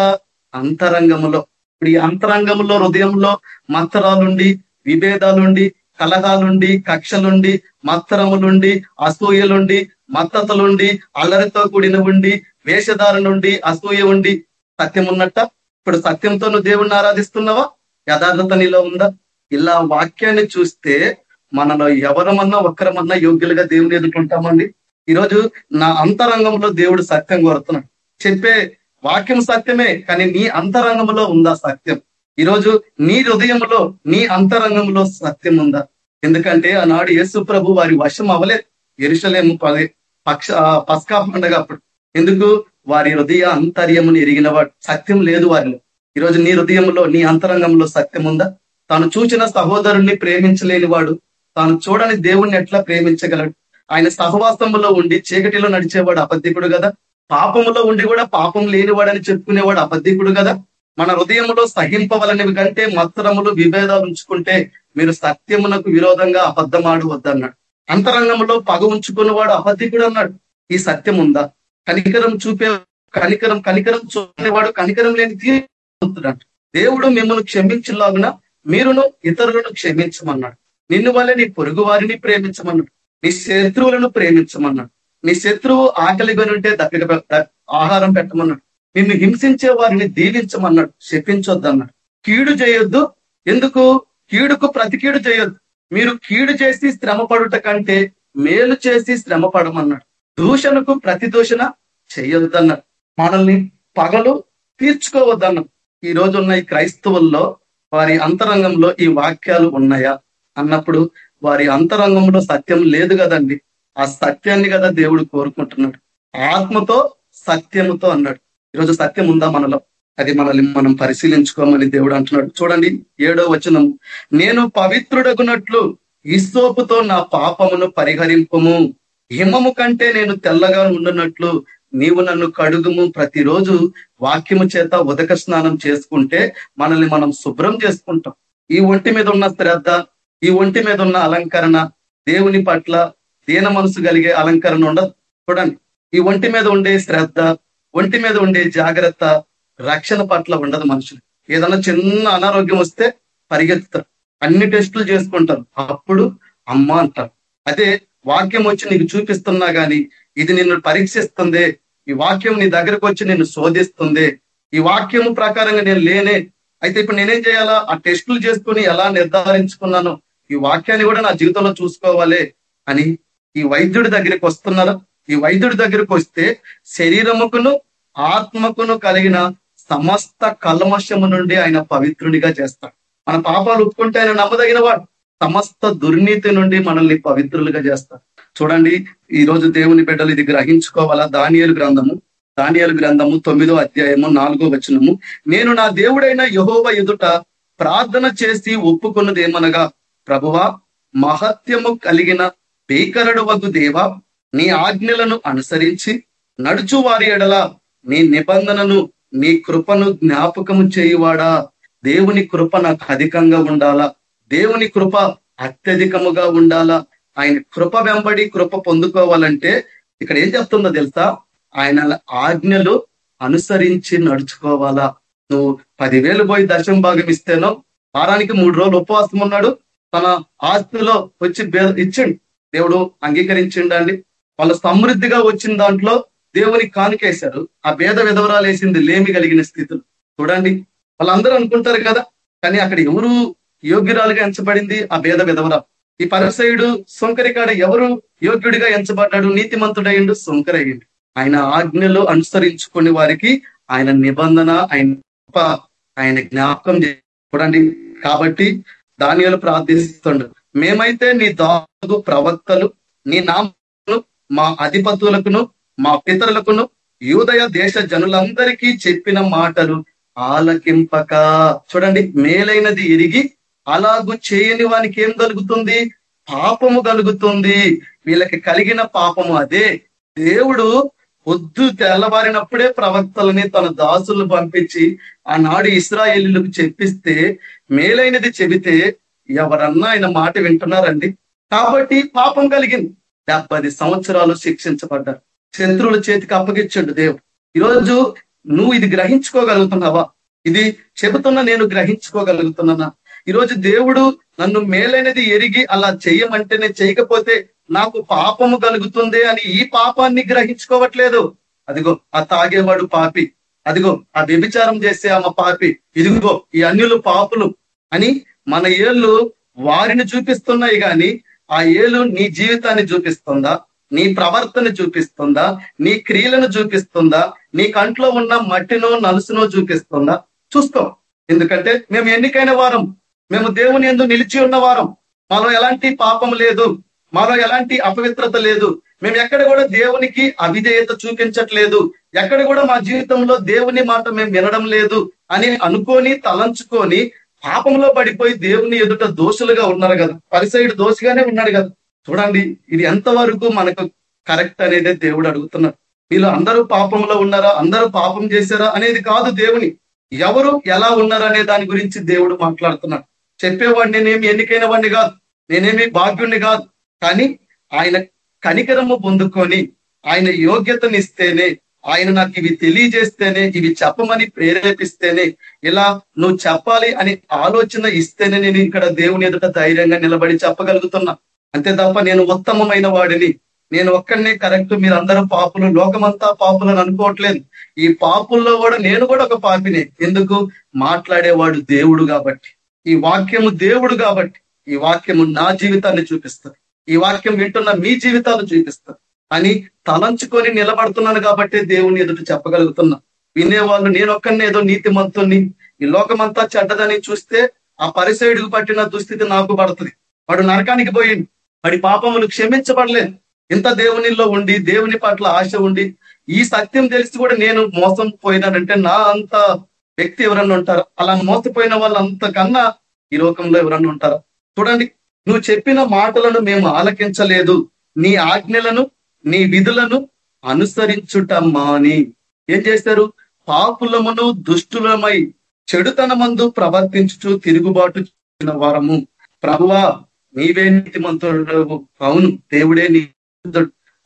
అంతరంగములో. ఇప్పుడు ఈ అంతరంగంలో హృదయంలో మత్తరాలుండి విభేదాలుండి కలహాలుండి కక్షలుండి మత్తరములుండి అసూయలుండి మత్తతలుండి అల్లరితో కూడిన ఉండి వేషధారులుండి అసూయ ఉండి సత్యం ఉన్నట్ట ఇప్పుడు సత్యంతో నువ్వు దేవుణ్ణి ఆరాధిస్తున్నావా? యథార్థత నీలో ఉందా? ఇలా వాక్యాన్ని చూస్తే మనలో ఎవరమన్నా ఒక్కరమన్నా యోగ్యులుగా దేవుని ఎదుర్కొంటామండి. ఈరోజు నా అంతరంగంలో దేవుడు సత్యం కోరుతున్నాడు. చెప్పే వాక్యం సత్యమే కానీ నీ అంతరంగంలో ఉందా సత్యం? ఈరోజు నీ హృదయంలో నీ అంతరంగంలో సత్యం ఉందా? ఎందుకంటే ఆనాడు యేసు ప్రభు వారి వశం అవ్వలేదు. ఎరుషలేము పక్ష పస్కా పండగ అప్పుడు. ఎందుకు? వారి హృదయ అంతర్యమును ఎరిగినవాడు సత్యం లేదు వారిలో. ఈరోజు నీ హృదయంలో నీ అంతరంగంలో సత్యం ఉందా? తాను చూచిన సహోదరుణ్ణి ప్రేమించలేని వాడు. తాను చూడని దేవుణ్ణి ఎట్లా ప్రేమించగలడు? ఆయన సహవాసంలో ఉండి చీకటిలో నడిచేవాడు అబద్ధికుడు కదా పాపములో ఉండి కూడా పాపం లేనివాడని చెప్పుకునేవాడు అబద్ధికుడు కదా మన హృదయంలో సహింపవలనివి కంటే మత్సరములు విభేదాలు ఉంచుకుంటే మీరు సత్యమునకు విరోధంగా అబద్ధమాడు వద్దన్నాడు అంతరంగంలో పగ ఉంచుకున్నవాడు అబద్ధికుడు అన్నాడు ఈ సత్యం ఉందా కనికరం చూపే కనికరం కనికరం చూపేవాడు కనికరం లేని తీరుతున్నాడు దేవుడు మిమ్మల్ని క్షమించలాగున మీరును ఇతరులను క్షమించమన్నాడు. నిన్ను వల్ల నీ పొరుగు వారిని ప్రేమించమన్నాడు. నీ శత్రువులను ప్రేమించమన్నాడు. నీ శత్రువు ఆకలిగా ఉంటే దగ్గర ఆహారం పెట్టమన్నాడు. నిన్ను హింసించే వారిని దీవించమన్నాడు. శపించొద్దన్నాడు. కీడు చేయొద్దు. ఎందుకు? కీడుకు ప్రతి కీడు చేయొద్దు. మీరు కీడు చేసి శ్రమ పడుట కంటే మేలు చేసి శ్రమ పడమన్నాడు. దూషణకు ప్రతి దూషణ చేయొద్దన్నాడు. మనల్ని పగలు తీర్చుకోవద్దన్నాడు. ఈ రోజు ఉన్న ఈ క్రైస్తవుల్లో వారి అంతరంగంలో ఈ వాక్యాలు ఉన్నాయా? అన్నప్పుడు వారి అంతరంగంలో సత్యం లేదు కదండి. ఆ సత్యాన్ని కదా దేవుడు కోరుకుంటున్నాడు. ఆత్మతో సత్యముతో అన్నాడు. ఈరోజు సత్యం ఉందా మనలో? అది మనల్ని మనం పరిశీలించుకోమని దేవుడు అంటున్నాడు. చూడండి ఏడో వచనం. నేను పవిత్రుడగునట్లు ఇస్తోపుతో నా పాపమును పరిహరింపము. హిమము కంటే నేను తెల్లగా ఉండునట్లు నీవు నన్ను కడుగుము. ప్రతిరోజు వాక్యము చేత ఉదక స్నానం చేసుకుంటే మనల్ని మనం శుభ్రం చేసుకుంటాం. ఈ ఒంటి మీద ఉన్న శ్రద్ధ ఈ ఒంటి మీద ఉన్న అలంకరణ దేవుని పట్ల దీన మనసు కలిగే అలంకరణ ఉండదు. చూడండి ఈ ఒంటి మీద ఉండే శ్రద్ధ ఒంటి మీద ఉండే జాగ్రత్త రక్షణ పట్ల ఉండదు మనుషులు. ఏదన్నా చిన్న అనారోగ్యం వస్తే పరిగెత్తుతారు. అన్ని టెస్టులు చేసుకుంటారు. అప్పుడు అమ్మ అంటారు. అదే వాక్యం వచ్చి నీకు చూపిస్తున్నా గాని ఇది నిన్ను పరీక్షిస్తుంది. ఈ వాక్యం నీ దగ్గరకు వచ్చి నిన్ను శోధిస్తుంది. ఈ వాక్యం ప్రకారంగా నేను లేనే. అయితే ఇప్పుడు నేనేం చేయాలా? ఆ టెస్టులు చేసుకుని ఎలా నిర్ధారించుకున్నాను ఈ వాక్యాన్ని కూడా నా జీవితంలో చూసుకోవాలి అని ఈ వైద్యుడి దగ్గరికి వస్తున్నారా. ఈ వైద్యుడి దగ్గరకు వస్తే శరీరముకును ఆత్మకును కలిగిన సమస్త కల్మషము నుండి ఆయన పవిత్రునిగా చేస్తాడు. మన పాపాలు ఒప్పుకుంటే ఆయన నమ్మదగిన వాడు సమస్త దుర్నీతి నుండి మనల్ని పవిత్రులుగా చేస్తాడు. చూడండి ఈ రోజు దేవుని బిడ్డలు ఇది గ్రహించుకోవాలా? దానియలు గ్రంథము దానియలు గ్రంథము తొమ్మిదో అధ్యాయము నాలుగో వచనము. నేను నా దేవుడైన యహోవ ఎదుట ప్రార్థన చేసి ఒప్పుకున్నది ఏమనగా ప్రభువా మహత్యము కలిగిన భీకరుడు వగు దేవా నీ ఆజ్ఞలను అనుసరించి నడుచు వారి ఎడల నీ నిబంధనను నీ కృపను జ్ఞాపకము చేయువాడా? దేవుని కృప నాకు అధికంగా ఉండాలా? దేవుని కృప అత్యధికముగా ఉండాలా? ఆయన కృప వెంబడి కృప పొందుకోవాలంటే ఇక్కడ ఏం చెప్తుందో తెలుసా? ఆయన ఆజ్ఞలు అనుసరించి నడుచుకోవాలా? నువ్వు పదివేలు పోయి దర్శనం భాగం ఇస్తేనో వారానికి మూడు రోజులు ఉపవాసం ఉన్నాడు తన ఆస్తిలో వచ్చి ఇచ్చిండు. దేవుడు అంగీకరించిండండి. వాళ్ళ సమృద్ధిగా వచ్చిన దాంట్లో దేవుని కానుకేశారు ఆ భేద విధవరాలు వేసింది లేమి కలిగిన స్థితులు. చూడండి వాళ్ళందరూ అనుకుంటారు కదా కానీ అక్కడ ఎవరు యోగ్యురాలుగా ఎంచబడింది? ఆ భేద విధవరాలు. ఈ పరసయుడు సొంకరికాడ ఎవరు యోగ్యుడిగా ఎంచబడ్డాడు? నీతిమంతుడయ్యండు సొంకరయ్యిండు. ఆయన ఆజ్ఞలు అనుసరించుకునే వారికి ఆయన నిబంధన ఆయన ఆయన జ్ఞాపకం చూడండి కాబట్టి దానియాలు ప్రార్థిస్తుండ్రు మేమైతే నీ దాగు ప్రవక్తలు నీ నామను మా అధిపతులకును మా పితరులకును యూదయ దేశ జనులందరికీ చెప్పిన మాటలు ఆలకింపక. చూడండి మేలైనది ఎరిగి అలాగు చేయని వానికి ఏం కలుగుతుంది? పాపము కలుగుతుంది. వీళ్ళకి కలిగిన పాపము అదే. దేవుడు పొద్దు తెల్లవారినప్పుడే ప్రవక్తలని తన దాసులు పంపించి ఆనాడు ఇస్రాయేలీలకు చెప్పిస్తే మేలైనది చెబితే ఎవరన్నా ఆయన మాట వింటున్నారండి? కాబట్టి పాపం కలిగింది. డెబ్బది సంవత్సరాలు శిక్షించబడ్డారు. శత్రువుల చేతికి అప్పగించండు దేవుడు. ఈరోజు నువ్వు ఇది గ్రహించుకోగలుగుతున్నావా? ఇది చెబుతున్నా నేను గ్రహించుకోగలుగుతున్నానా? ఈరోజు దేవుడు నన్ను మేలైనది ఎరిగి అలా చెయ్యమంటేనే చేయకపోతే నాకు పాపము కలుగుతుంది అని ఈ పాపాన్ని గ్రహించుకోవట్లేదు. అదిగో ఆ తాగేవాడు పాపి. అదిగో ఆ వ్యభిచారం చేసే ఆమె పాపి. ఇదిగో ఈ అన్యులు పాపులు అని మన ఏళ్ళు వారిని చూపిస్తున్నాయి కానీ ఆ ఏలు నీ జీవితాన్ని చూపిస్తుందా? నీ ప్రవర్తన చూపిస్తుందా? నీ క్రియలను చూపిస్తుందా? నీ కంట్లో ఉన్న మట్టినో నలుసునో చూపిస్తుందా? చూస్తాం. ఎందుకంటే మేము ఎన్నికైన వారం మేము దేవుని ఎందు నిలిచి ఉన్న వారం. మాలో ఎలాంటి పాపం లేదు మాలో ఎలాంటి అపవిత్రత లేదు. మేము ఎక్కడ కూడా దేవునికి అవిధేయత చూపించట్లేదు. ఎక్కడ కూడా మా జీవితంలో దేవుని మాట మేము వినడం లేదు అని అనుకొని తలంచుకొని పాపంలో పడిపోయి దేవుని ఎదుట దోషులుగా ఉన్నారు కదా. పరిసైడు దోషిగానే ఉన్నాడు కదా. చూడండి ఇది ఎంతవరకు మనకు కరెక్ట్ అనేది దేవుడు అడుగుతున్నాడు వీళ్ళు అందరూ పాపంలో ఉన్నారా? అందరూ పాపం చేశారా? అనేది కాదు దేవుని. ఎవరు ఎలా ఉన్నారనే దాని గురించి దేవుడు మాట్లాడుతున్నాడు చెప్పేవాడిని నేనేమి ఎన్నికైన వాడిని కాదు. నేనేమి భాగ్యుణ్ణి కాదు. కానీ ఆయన కనికరము పొందుకొని ఆయన యోగ్యతనిస్తేనే ఆయన నాకు ఇవి తెలియజేస్తేనే ఇవి చెప్పమని ప్రేరేపిస్తేనే ఇలా నువ్వు చెప్పాలి అని ఆలోచన ఇస్తేనే నేను ఇక్కడ దేవుని ఎదుట ధైర్యంగా నిలబడి చెప్పగలుగుతున్నా. అంతే తప్ప నేను ఉత్తమమైన వాడిని. నేను ఒక్కడనే కరెక్ట్ మీరందరూ పాపులు లోకమంతా పాపులు అని అనుకోవట్లేదు. ఈ పాపుల్లో కూడా నేను కూడా ఒక పాపినే. ఎందుకు? మాట్లాడేవాడు దేవుడు కాబట్టి. ఈ వాక్యము దేవుడు కాబట్టి. ఈ వాక్యము నా జీవితాన్ని చూపిస్తుంది. ఈ వాక్యం వింటున్న మీ జీవితాలు చూపిస్తుంది. అని తలంచుకొని నిలబడుతున్నాను కాబట్టి దేవుని ఎదుట చెప్పగలుగుతున్నా. వినేవాళ్ళు నేను ఒక్కడిని ఏదో నీతిమంతుని ఈ లోకమంతా చెడ్డదని చూస్తే ఆ పరిసైడుకు పట్టిన దుస్థితి నాకు పడుతుంది. వాడు నరకానికి పోయింది వాడి పాపములు క్షమించబడలేదు ఇంత దేవునిలో ఉండి దేవుని పట్ల ఆశ ఉండి ఈ సత్యం తెలిసి కూడా నేను మోసం పోయినానంటే నా అంత వ్యక్తి ఎవరన్నా ఉంటారా? అలా మోసపోయిన వాళ్ళు అంతకన్నా ఈ లోకంలో ఎవరన్నా ఉంటారా? చూడండి నువ్వు చెప్పిన మాటలను మేము ఆలకించలేదు. నీ ఆజ్ఞలను నీ విధులను అనుసరించుటమ్మా అని. ఏం చేశారు పాపులమును దుష్టులమై చెడుతనమందు ప్రవర్తించుచు తిరుగుబాటు చేసిన వారము. ప్రభువా నీవే నీతిమంతుడు అవును దేవుడే నీ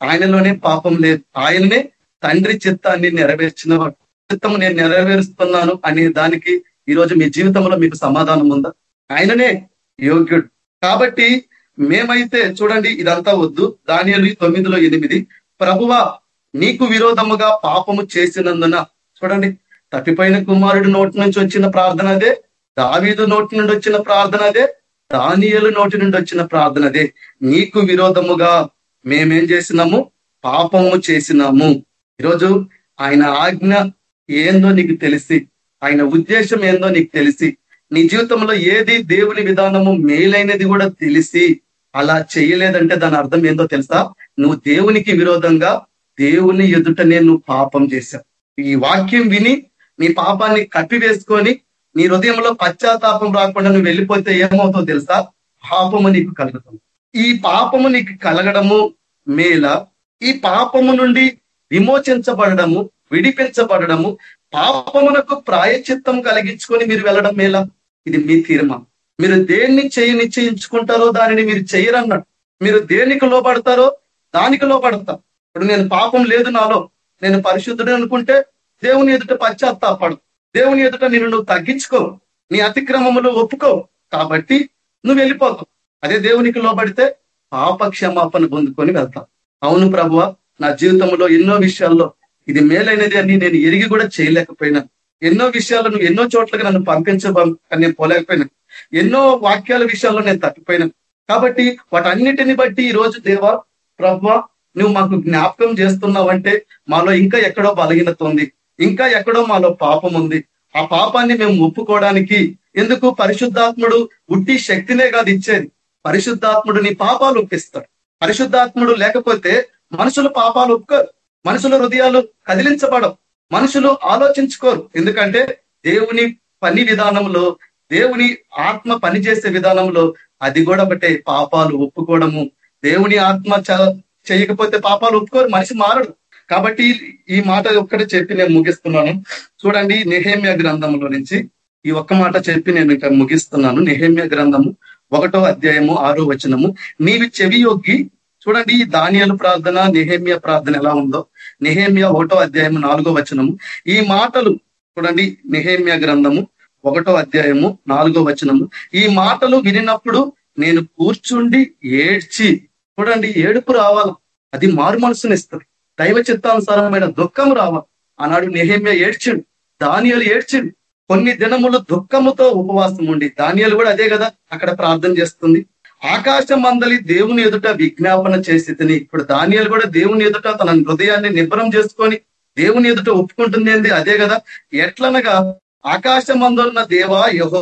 ఆయనలోనే పాపం లేదు. ఆయననే తండ్రి చిత్తాన్ని నెరవేర్చిన చిత్తము నేను నెరవేరుస్తున్నాను అనే దానికి ఈరోజు మీ జీవితంలో మీకు సమాధానం ఉందా? ఆయననే యోగ్యుడు. కాబట్టి మేమైతే చూడండి ఇదంతా వద్దు. దాని తొమ్మిదిలో ఎనిమిది. ప్రభువ నీకు విరోధముగా పాపము చేసినందున చూడండి తప్పిపోయిన కుమారుడు నోటి నుంచి వచ్చిన ప్రార్థన అదే దావీదు నోటి నుండి వచ్చిన ప్రార్థన అదే దానియలు నోటి నుండి వచ్చిన ప్రార్థన అదే. నీకు విరోధముగా మేమేం చేసినాము? పాపము చేసినాము. ఈరోజు ఆయన ఆజ్ఞ ఏందో నీకు తెలిసి ఆయన ఉద్దేశం ఏందో నీకు తెలిసి నీ జీవితంలో ఏది దేవుని విధానము మేలైనది కూడా తెలిసి అలా చేయలేదంటే దాని అర్థం ఏందో తెలుసా? నువ్వు దేవునికి విరోధంగా దేవుని ఎదుటనే నువ్వు పాపం చేశావు ఈ వాక్యం విని నీ పాపాన్ని కప్పివేసుకొని నీ హృదయంలో పశ్చాత్తాపం రాకుండా నువ్వు వెళ్ళిపోతే ఏమవుతుందో తెలుసా? పాపము నీకు కలుగుతుంది ఈ పాపము నీకు కలగడము మేల ఈ పాపము నుండి విమోచించబడము విడిపించబడము పాపమునకు ప్రాయచిత్తం కలిగించుకొని మీరు వెళ్ళడం మేల? ఇది మీ తీర్మానం మీరు దేన్ని చేయి నిశ్చయించుకుంటారో దానిని మీరు చేయరన్నట్టు మీరు దేనికి లోపడతారో దానికి లోపడతారు ఇప్పుడు నేను పాపం లేదు నాలో. నేను పరిశుద్ధుడు అనుకుంటే దేవుని ఎదుట పశ్చాత్తాపడు దేవుని ఎదుట నిన్ను నువ్వు తగ్గించుకో. నీ అతిక్రమములు ఒప్పుకో. కాబట్టి నువ్వు వెళ్ళిపోతావు అదే దేవునికి లోబడితే పాపక్షమాపణ పొందుకొని వెళ్తావు అవును ప్రభువ నా జీవితంలో ఎన్నో విషయాల్లో ఇది మేలైనది అని నేను ఎరిగి కూడా చేయలేకపోయినా. ఎన్నో విషయాలను ఎన్నో చోట్లకి నన్ను పంపించబం నేను పోలేకపోయినా. ఎన్నో వాక్యాల విషయాల్లో నేను తప్పిపోయినా. కాబట్టి వాటన్నిటిని బట్టి ఈ రోజు దేవా ప్రభు నువ్వు మాకు జ్ఞాపకం చేస్తున్నావంటే మాలో ఇంకా ఎక్కడో బలహీనత ఉంది. ఇంకా ఎక్కడో మాలో పాపం ఉంది. ఆ పాపాన్ని మేము ఒప్పుకోవడానికి ఎందుకు పరిశుద్ధాత్ముడు ఉట్టి శక్తినే కాదు ఇచ్చేది? పరిశుద్ధాత్ముడు నీ పాపాలు ఒప్పిస్తాడు. పరిశుద్ధాత్ముడు లేకపోతే మనుషులు పాపాలు ఒప్పుకోరు. మనుషుల హృదయాలు కదిలించబడవు. మనుషులు ఆలోచించుకోరు. ఎందుకంటే దేవుని పని విధానంలో దేవుని ఆత్మ పనిచేసే విధానంలో అది కూడా ఒకటే పాపాలు ఒప్పుకోవడము. దేవుని ఆత్మ చేయకపోతే పాపాలు ఒప్పుకోరు. మనిషి మారడు. కాబట్టి ఈ మాట ఒక్కటే చెప్పి నేను ముగిస్తున్నాను. చూడండి నిహేమ్య గ్రంథంలో నుంచి ఈ ఒక్క మాట చెప్పి నేను ఇక్కడ ముగిస్తున్నాను. నిహేమ్య గ్రంథము ఒకటో అధ్యాయము ఆరో వచనము. నీవి చెవియొగ్గి చూడండి ఈ ధాన్యాలు ప్రార్థన నిహేమ్య ప్రార్థన ఎలా ఉందో. నిహేమ్య ఒకటో అధ్యాయము నాలుగో వచనము. ఈ మాటలు చూడండి నిహేమ్య గ్రంథము ఒకటో అధ్యాయము నాలుగో వచనము. ఈ మాటలు వినినప్పుడు నేను కూర్చుండి ఏడ్చి చూడండి ఏడుపు రావాలి. అది మారు మనసునిస్తుంది దైవ చిత్తానుసారమైన దుఃఖం రావ ఆనాడు నెహమ్య ఏడ్చిండు ధాన్యాలు ఏడ్చిండు. కొన్ని దినములు దుఃఖముతో ఉపవాసం ఉండి ధాన్యాలు కూడా అదే కదా అక్కడ ప్రార్థన చేస్తుంది. ఆకాశం మందలి దేవుని ఎదుట విజ్ఞాపన చేసి ఇప్పుడు దానియలు కూడా దేవుని ఎదుట తన హృదయాన్ని నిబ్బరం చేసుకొని దేవుని ఎదుట ఒప్పుకుంటుంది ఏంది? అదే కదా. ఎట్లనగా ఆకాశం మందున్న దేవా యహో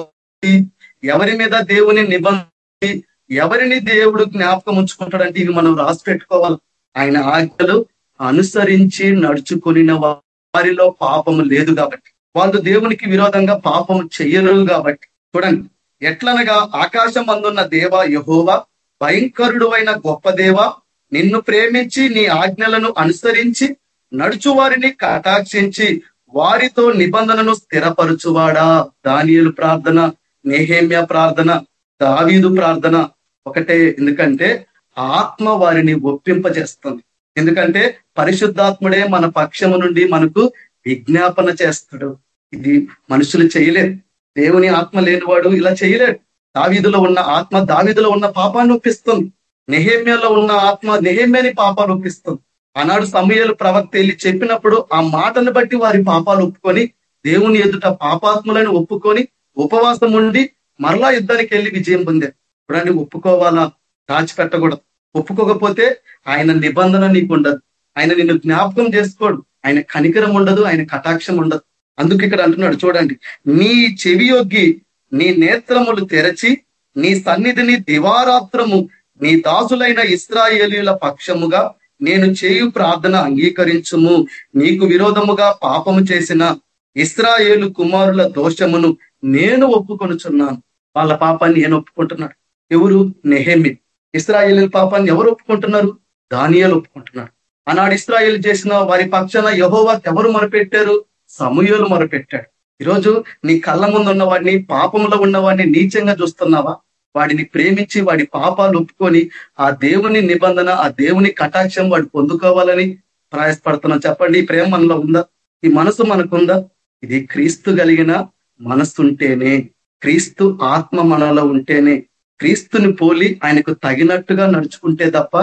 ఎవరి మీద దేవుని నిబంధన ఎవరిని దేవుడు జ్ఞాపకం ఉంచుకుంటాడంటే ఇవి మనం రాసి పెట్టుకోవాలి. ఆయన ఆజ్ఞలు అనుసరించి నడుచుకుని వారిలో పాపము లేదు కాబట్టి. వాళ్ళు దేవునికి విరోధంగా పాపము చెయ్యరు కాబట్టి. చూడండి ఎట్లనగా ఆకాశం అందున్న దేవ యహోవా భయంకరుడు అయిన గొప్ప దేవ నిన్ను ప్రేమించి నీ ఆజ్ఞలను అనుసరించి నడుచు వారిని కటాక్షించి వారితో నిబంధనను స్థిరపరచువాడా? దానియలు ప్రార్థన నేహేమ్య ప్రార్థన దావీదు ప్రార్థన ఒకటే. ఎందుకంటే ఆత్మ వారిని ఒప్పింపజేస్తుంది. ఎందుకంటే పరిశుద్ధాత్ముడే మన పక్షము నుండి మనకు విజ్ఞాపన చేస్తాడు. ఇది మనుషులు చేయలేరు. దేవుని ఆత్మ లేనివాడు ఇలా చేయలేడు. దావీదులో ఉన్న ఆత్మ దావిదులో ఉన్న పాపాన్ని ఒప్పిస్తుంది. నెహేమ్యలో ఉన్న ఆత్మ నెహేమ్యని పాపాలు ఒప్పిస్తుంది. ఆనాడు సమయాలు ప్రవక్త వెళ్ళి చెప్పినప్పుడు ఆ మాటను బట్టి వారి పాపాలు ఒప్పుకొని దేవుని ఎదుట పాపాత్ములను ఒప్పుకొని ఉపవాసం ఉండి మరలా యుద్ధానికి వెళ్ళి విజయం పొందారు. చూడండి ఒప్పుకోవాలా? దాచిపెట్టకూడదు. ఒప్పుకోకపోతే ఆయన నిబంధన నీకు ఉండదు. ఆయన నిన్ను జ్ఞాపకం చేసుకోడు. ఆయన కనికరం ఉండదు ఆయన కటాక్షం ఉండదు. అందుకు ఇక్కడ అంటున్నాడు చూడండి నీ చెవి యొగ్గి నీ నేత్రములు తెరచి నీ సన్నిధిని దివారాత్రము నీ దాసులైన ఇస్రాయేలీల పక్షముగా నేను చేయు ప్రార్థన అంగీకరించుము. నీకు విరోధముగా పాపము చేసిన ఇస్రాయేలు కుమారుల దోషమును నేను ఒప్పుకొనుచున్నాను. వాళ్ళ పాపాన్ని నేను ఒప్పుకుంటున్నాడు. ఎవరు? నెహేమి. ఇస్రాయేల్ పాపాన్ని ఎవరు ఒప్పుకుంటున్నారు? దానియాలు ఒప్పుకుంటున్నారు. ఆనాడు ఇస్రాయేల్ చేసిన వారి పక్షాన యహోవా ఎవరు మొరపెట్టారు? సమూహలు మొరపెట్టాడు. ఈరోజు నీ కళ్ళ ముందు ఉన్నవాడిని పాపంలో ఉన్నవాడిని నీచంగా చూస్తున్నావా? వాడిని ప్రేమించి వాడి పాపాలు ఒప్పుకొని ఆ దేవుని నిబంధన ఆ దేవుని కటాక్షం వాడు పొందుకోవాలని ప్రయాసపడుతున్నాం చెప్పండి ఈ ప్రేమ మనలో ఉందా? ఈ మనసు మనకుందా? ఇది క్రీస్తు కలిగిన మనసుంటేనే క్రీస్తు ఆత్మ మనలో ఉంటేనే క్రీస్తుని పోలి ఆయనకు తగినట్టుగా నడుచుకుంటే తప్ప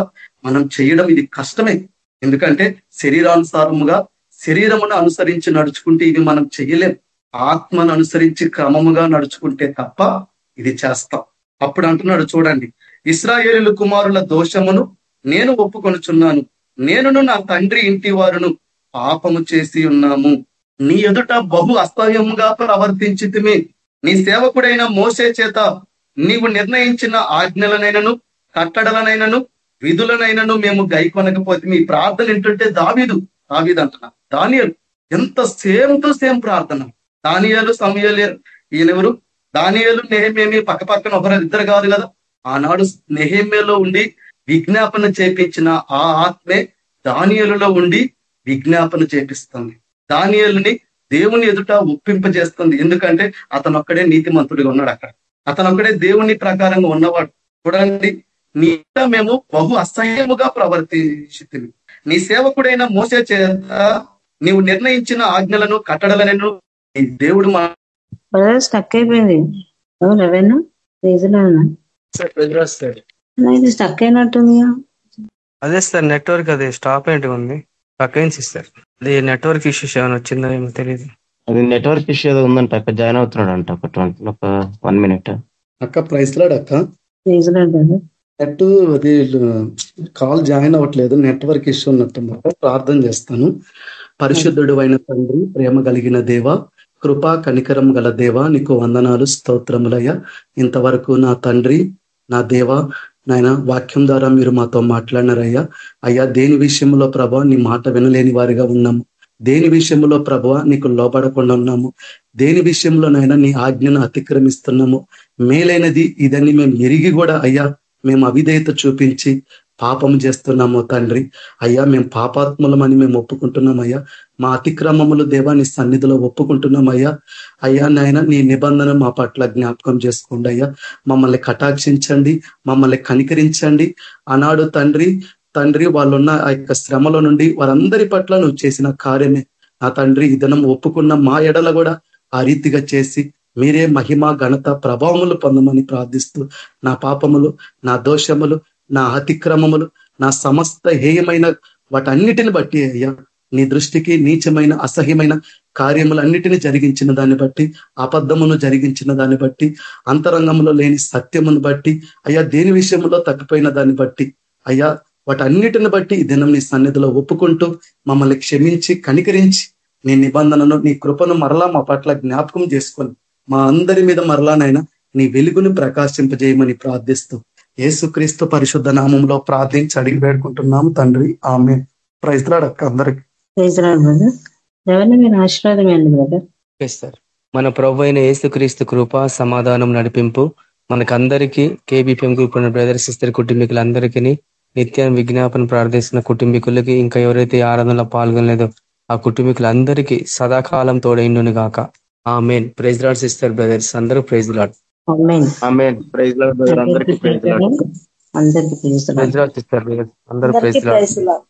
మనం చేయడం ఇది కష్టమే. ఎందుకంటే శరీరానుసారముగా శరీరమును అనుసరించి నడుచుకుంటే ఇది మనం చేయలేం. ఆత్మను అనుసరించి క్రమముగా నడుచుకుంటే తప్ప ఇది చేస్తాం. అప్పుడు అంటున్నాడు చూడండి ఇస్రాయేలు కుమారుల దోషమును నేను ఒప్పుకొనుచున్నాను. నేనును నా తండ్రి ఇంటి వారును పాపము చేసి ఉన్నాము. నీ ఎదుట బహు అస్తవ్యముగా ప్రవర్తించితిమి. నీ సేవకుడైన మోసే చేత నీవు నిర్ణయించిన ఆజ్ఞలనైనను కట్టడలనైనను విధులనైనను మేము గైకొనకపోతే మీ ప్రార్థన ఏంటంటే దావీదు దావీదు అంటున్నా దానియలు ఎంత సేమ్ టు సేమ్ ప్రార్థన. దానియాలు సమయాలు ఈయనెవరు? దానియాలు నెహమేమి పక్క పక్కన ఒకరు ఇద్దరు కాదు కదా. ఆనాడు నెహేమ్యలో ఉండి విజ్ఞాపన చేపించిన ఆ ఆత్మే దానియలులో ఉండి విజ్ఞాపన చేపిస్తుంది. దానియలుని దేవుని ఎదుట ఒప్పింపజేస్తుంది. ఎందుకంటే అతను ఒక్కడే నీతిమంతుడిగా ఉన్నాడు అక్కడ. అతను ఒక్కడే దేవుని ప్రకారంగా ఉన్నవాడు. చూడండి నీ మేము బహు అసహ్యముగా ప్రవర్తించింది నీ సేవకుడైన మోసే చేత నీవు నిర్ణయించిన ఆజ్ఞలను కట్టడలను దేవుడు మా స్టక్ అయిపోయింది. రవేనా రీజన్ ఇది స్టక్ అయినట్టుంది అదే సార్ నెట్వర్క్ అది స్టాప్ ఏంటి ఉంది పక్కనుంచి సార్ అది నెట్వర్క్ ఇష్యూస్ ఏమైనా వచ్చిందో ఏమో తెలియదు అది నెట్వర్క్ ఇష్యూ ఏదో ఉందంట అక్క జాయిన్ అవుతున్నాడు అంట ఒక ట్వంటీ ఒక వన్ మినిట్ అక్క ప్రైస్ లాడ్ అక్క నెట్ అది కాల్ జాయిన్ అవ్వట్లేదు నెట్వర్క్ ఇష్యూ ఉన్నట్టు ప్రార్థన చేస్తాను. పరిశుద్ధుడు అయిన తండ్రి ప్రేమ కలిగిన దేవ కృపా కనికరం గల దేవ నీకు వందనాలు స్తోత్రములయ్య. ఇంతవరకు నా తండ్రి నా దేవ నాయన వాక్యం ద్వారా మీరు మాతో మాట్లాడినారయ్యా. అయ్యా దేని విషయంలో ప్రభా నీ మాట వినలేని వారిగా ఉన్నాము. దేని విషయంలో ప్రభు నీకు లోపడకుండా ఉన్నాము? దేని విషయంలో నైనా నీ ఆజ్ఞను అతిక్రమిస్తున్నాము? మేలైనది ఇదని మేము ఎరిగి కూడా అయ్యా మేము అవిధేయత చూపించి పాపం చేస్తున్నాము తండ్రి. అయ్యా మేము పాపాత్ములమని మేము ఒప్పుకుంటున్నాం అయ్యా. మా అతిక్రమములు దేవాన్ని సన్నిధిలో ఒప్పుకుంటున్నాం అయ్యా. అయ్యా నాయన నీ నిబంధన మా పట్ల జ్ఞాపకం చేసుకోండి అయ్యా. మమ్మల్ని కటాక్షించండి మమ్మల్ని కనికరించండి. అనాడు తండ్రి తండ్రి వాళ్ళున్న ఆ యొక్క శ్రమల నుండి వారందరి పట్ల నువ్వు చేసిన కార్యమే. నా తండ్రి ఈ దినం ఒప్పుకున్న మా ఎడల కూడా ఆ రీతిగా చేసి మీరే మహిమ ఘనత ప్రభావములు పొందమని ప్రార్థిస్తూ నా పాపములు నా దోషములు నా అతిక్రమములు నా సమస్త హేయమైన వాటన్నిటిని బట్టి అయ్యా నీ దృష్టికి నీచమైన అసహ్యమైన కార్యములన్నిటిని జరిగించిన దాన్ని బట్టి అబద్ధమును జరిగించిన దాన్ని బట్టి అంతరంగంలో లేని సత్యమును బట్టి అయ్యా దేని విషయంలో తప్పిపోయిన దాన్ని బట్టి అయ్యా వాటన్నిటిని బట్టి ఈ దినం నీ సన్నిధిలో ఒప్పుకుంటూ మమ్మల్ని క్షమించి కనికరించి నీ నిబంధనను నీ కృపను మరలా మా పట్ల జ్ఞాపకం చేసుకొని మా అందరి మీద మరలానైనా నీ వెలుగును ప్రకాశింపజేయమని ప్రార్థిస్తూ ఏసుక్రీస్తు పరిశుద్ధ నామంలో ప్రార్థించి అడిగి వేడుకుంటున్నాము. తండ్రి ఆమె అందరికి. అండి బ్రదర్. సార్ మన ప్రభు అయిన ఏసుక్రీస్తు కృప సమాధానం నడిపింపు మనకందరికీ కేబీపీఎం గ్రూప్ ఉన్న బ్రదర్ సిస్టర్ కుటుంబీకులందరికీ నిత్యం విజ్ఞాపన ప్రార్థిస్తున్న కుటుంబీకులకి ఇంకా ఎవరైతే ఆరాధనలో పాల్గొనలేదో ఆ కుటుంబీకులందరికీ సదాకాలం తోడైండును గాక. ఆ main praise Lord sister brothers అందరూ ప్రైజ్ లాడ్ ప్రైజ్ లాడ్ అందరికీ ప్రైజ్ లాడ్ అందరికీ ప్రైజ్ లాడ్ సిస్టర్ అందరూ ప్రైజ్ లాడ్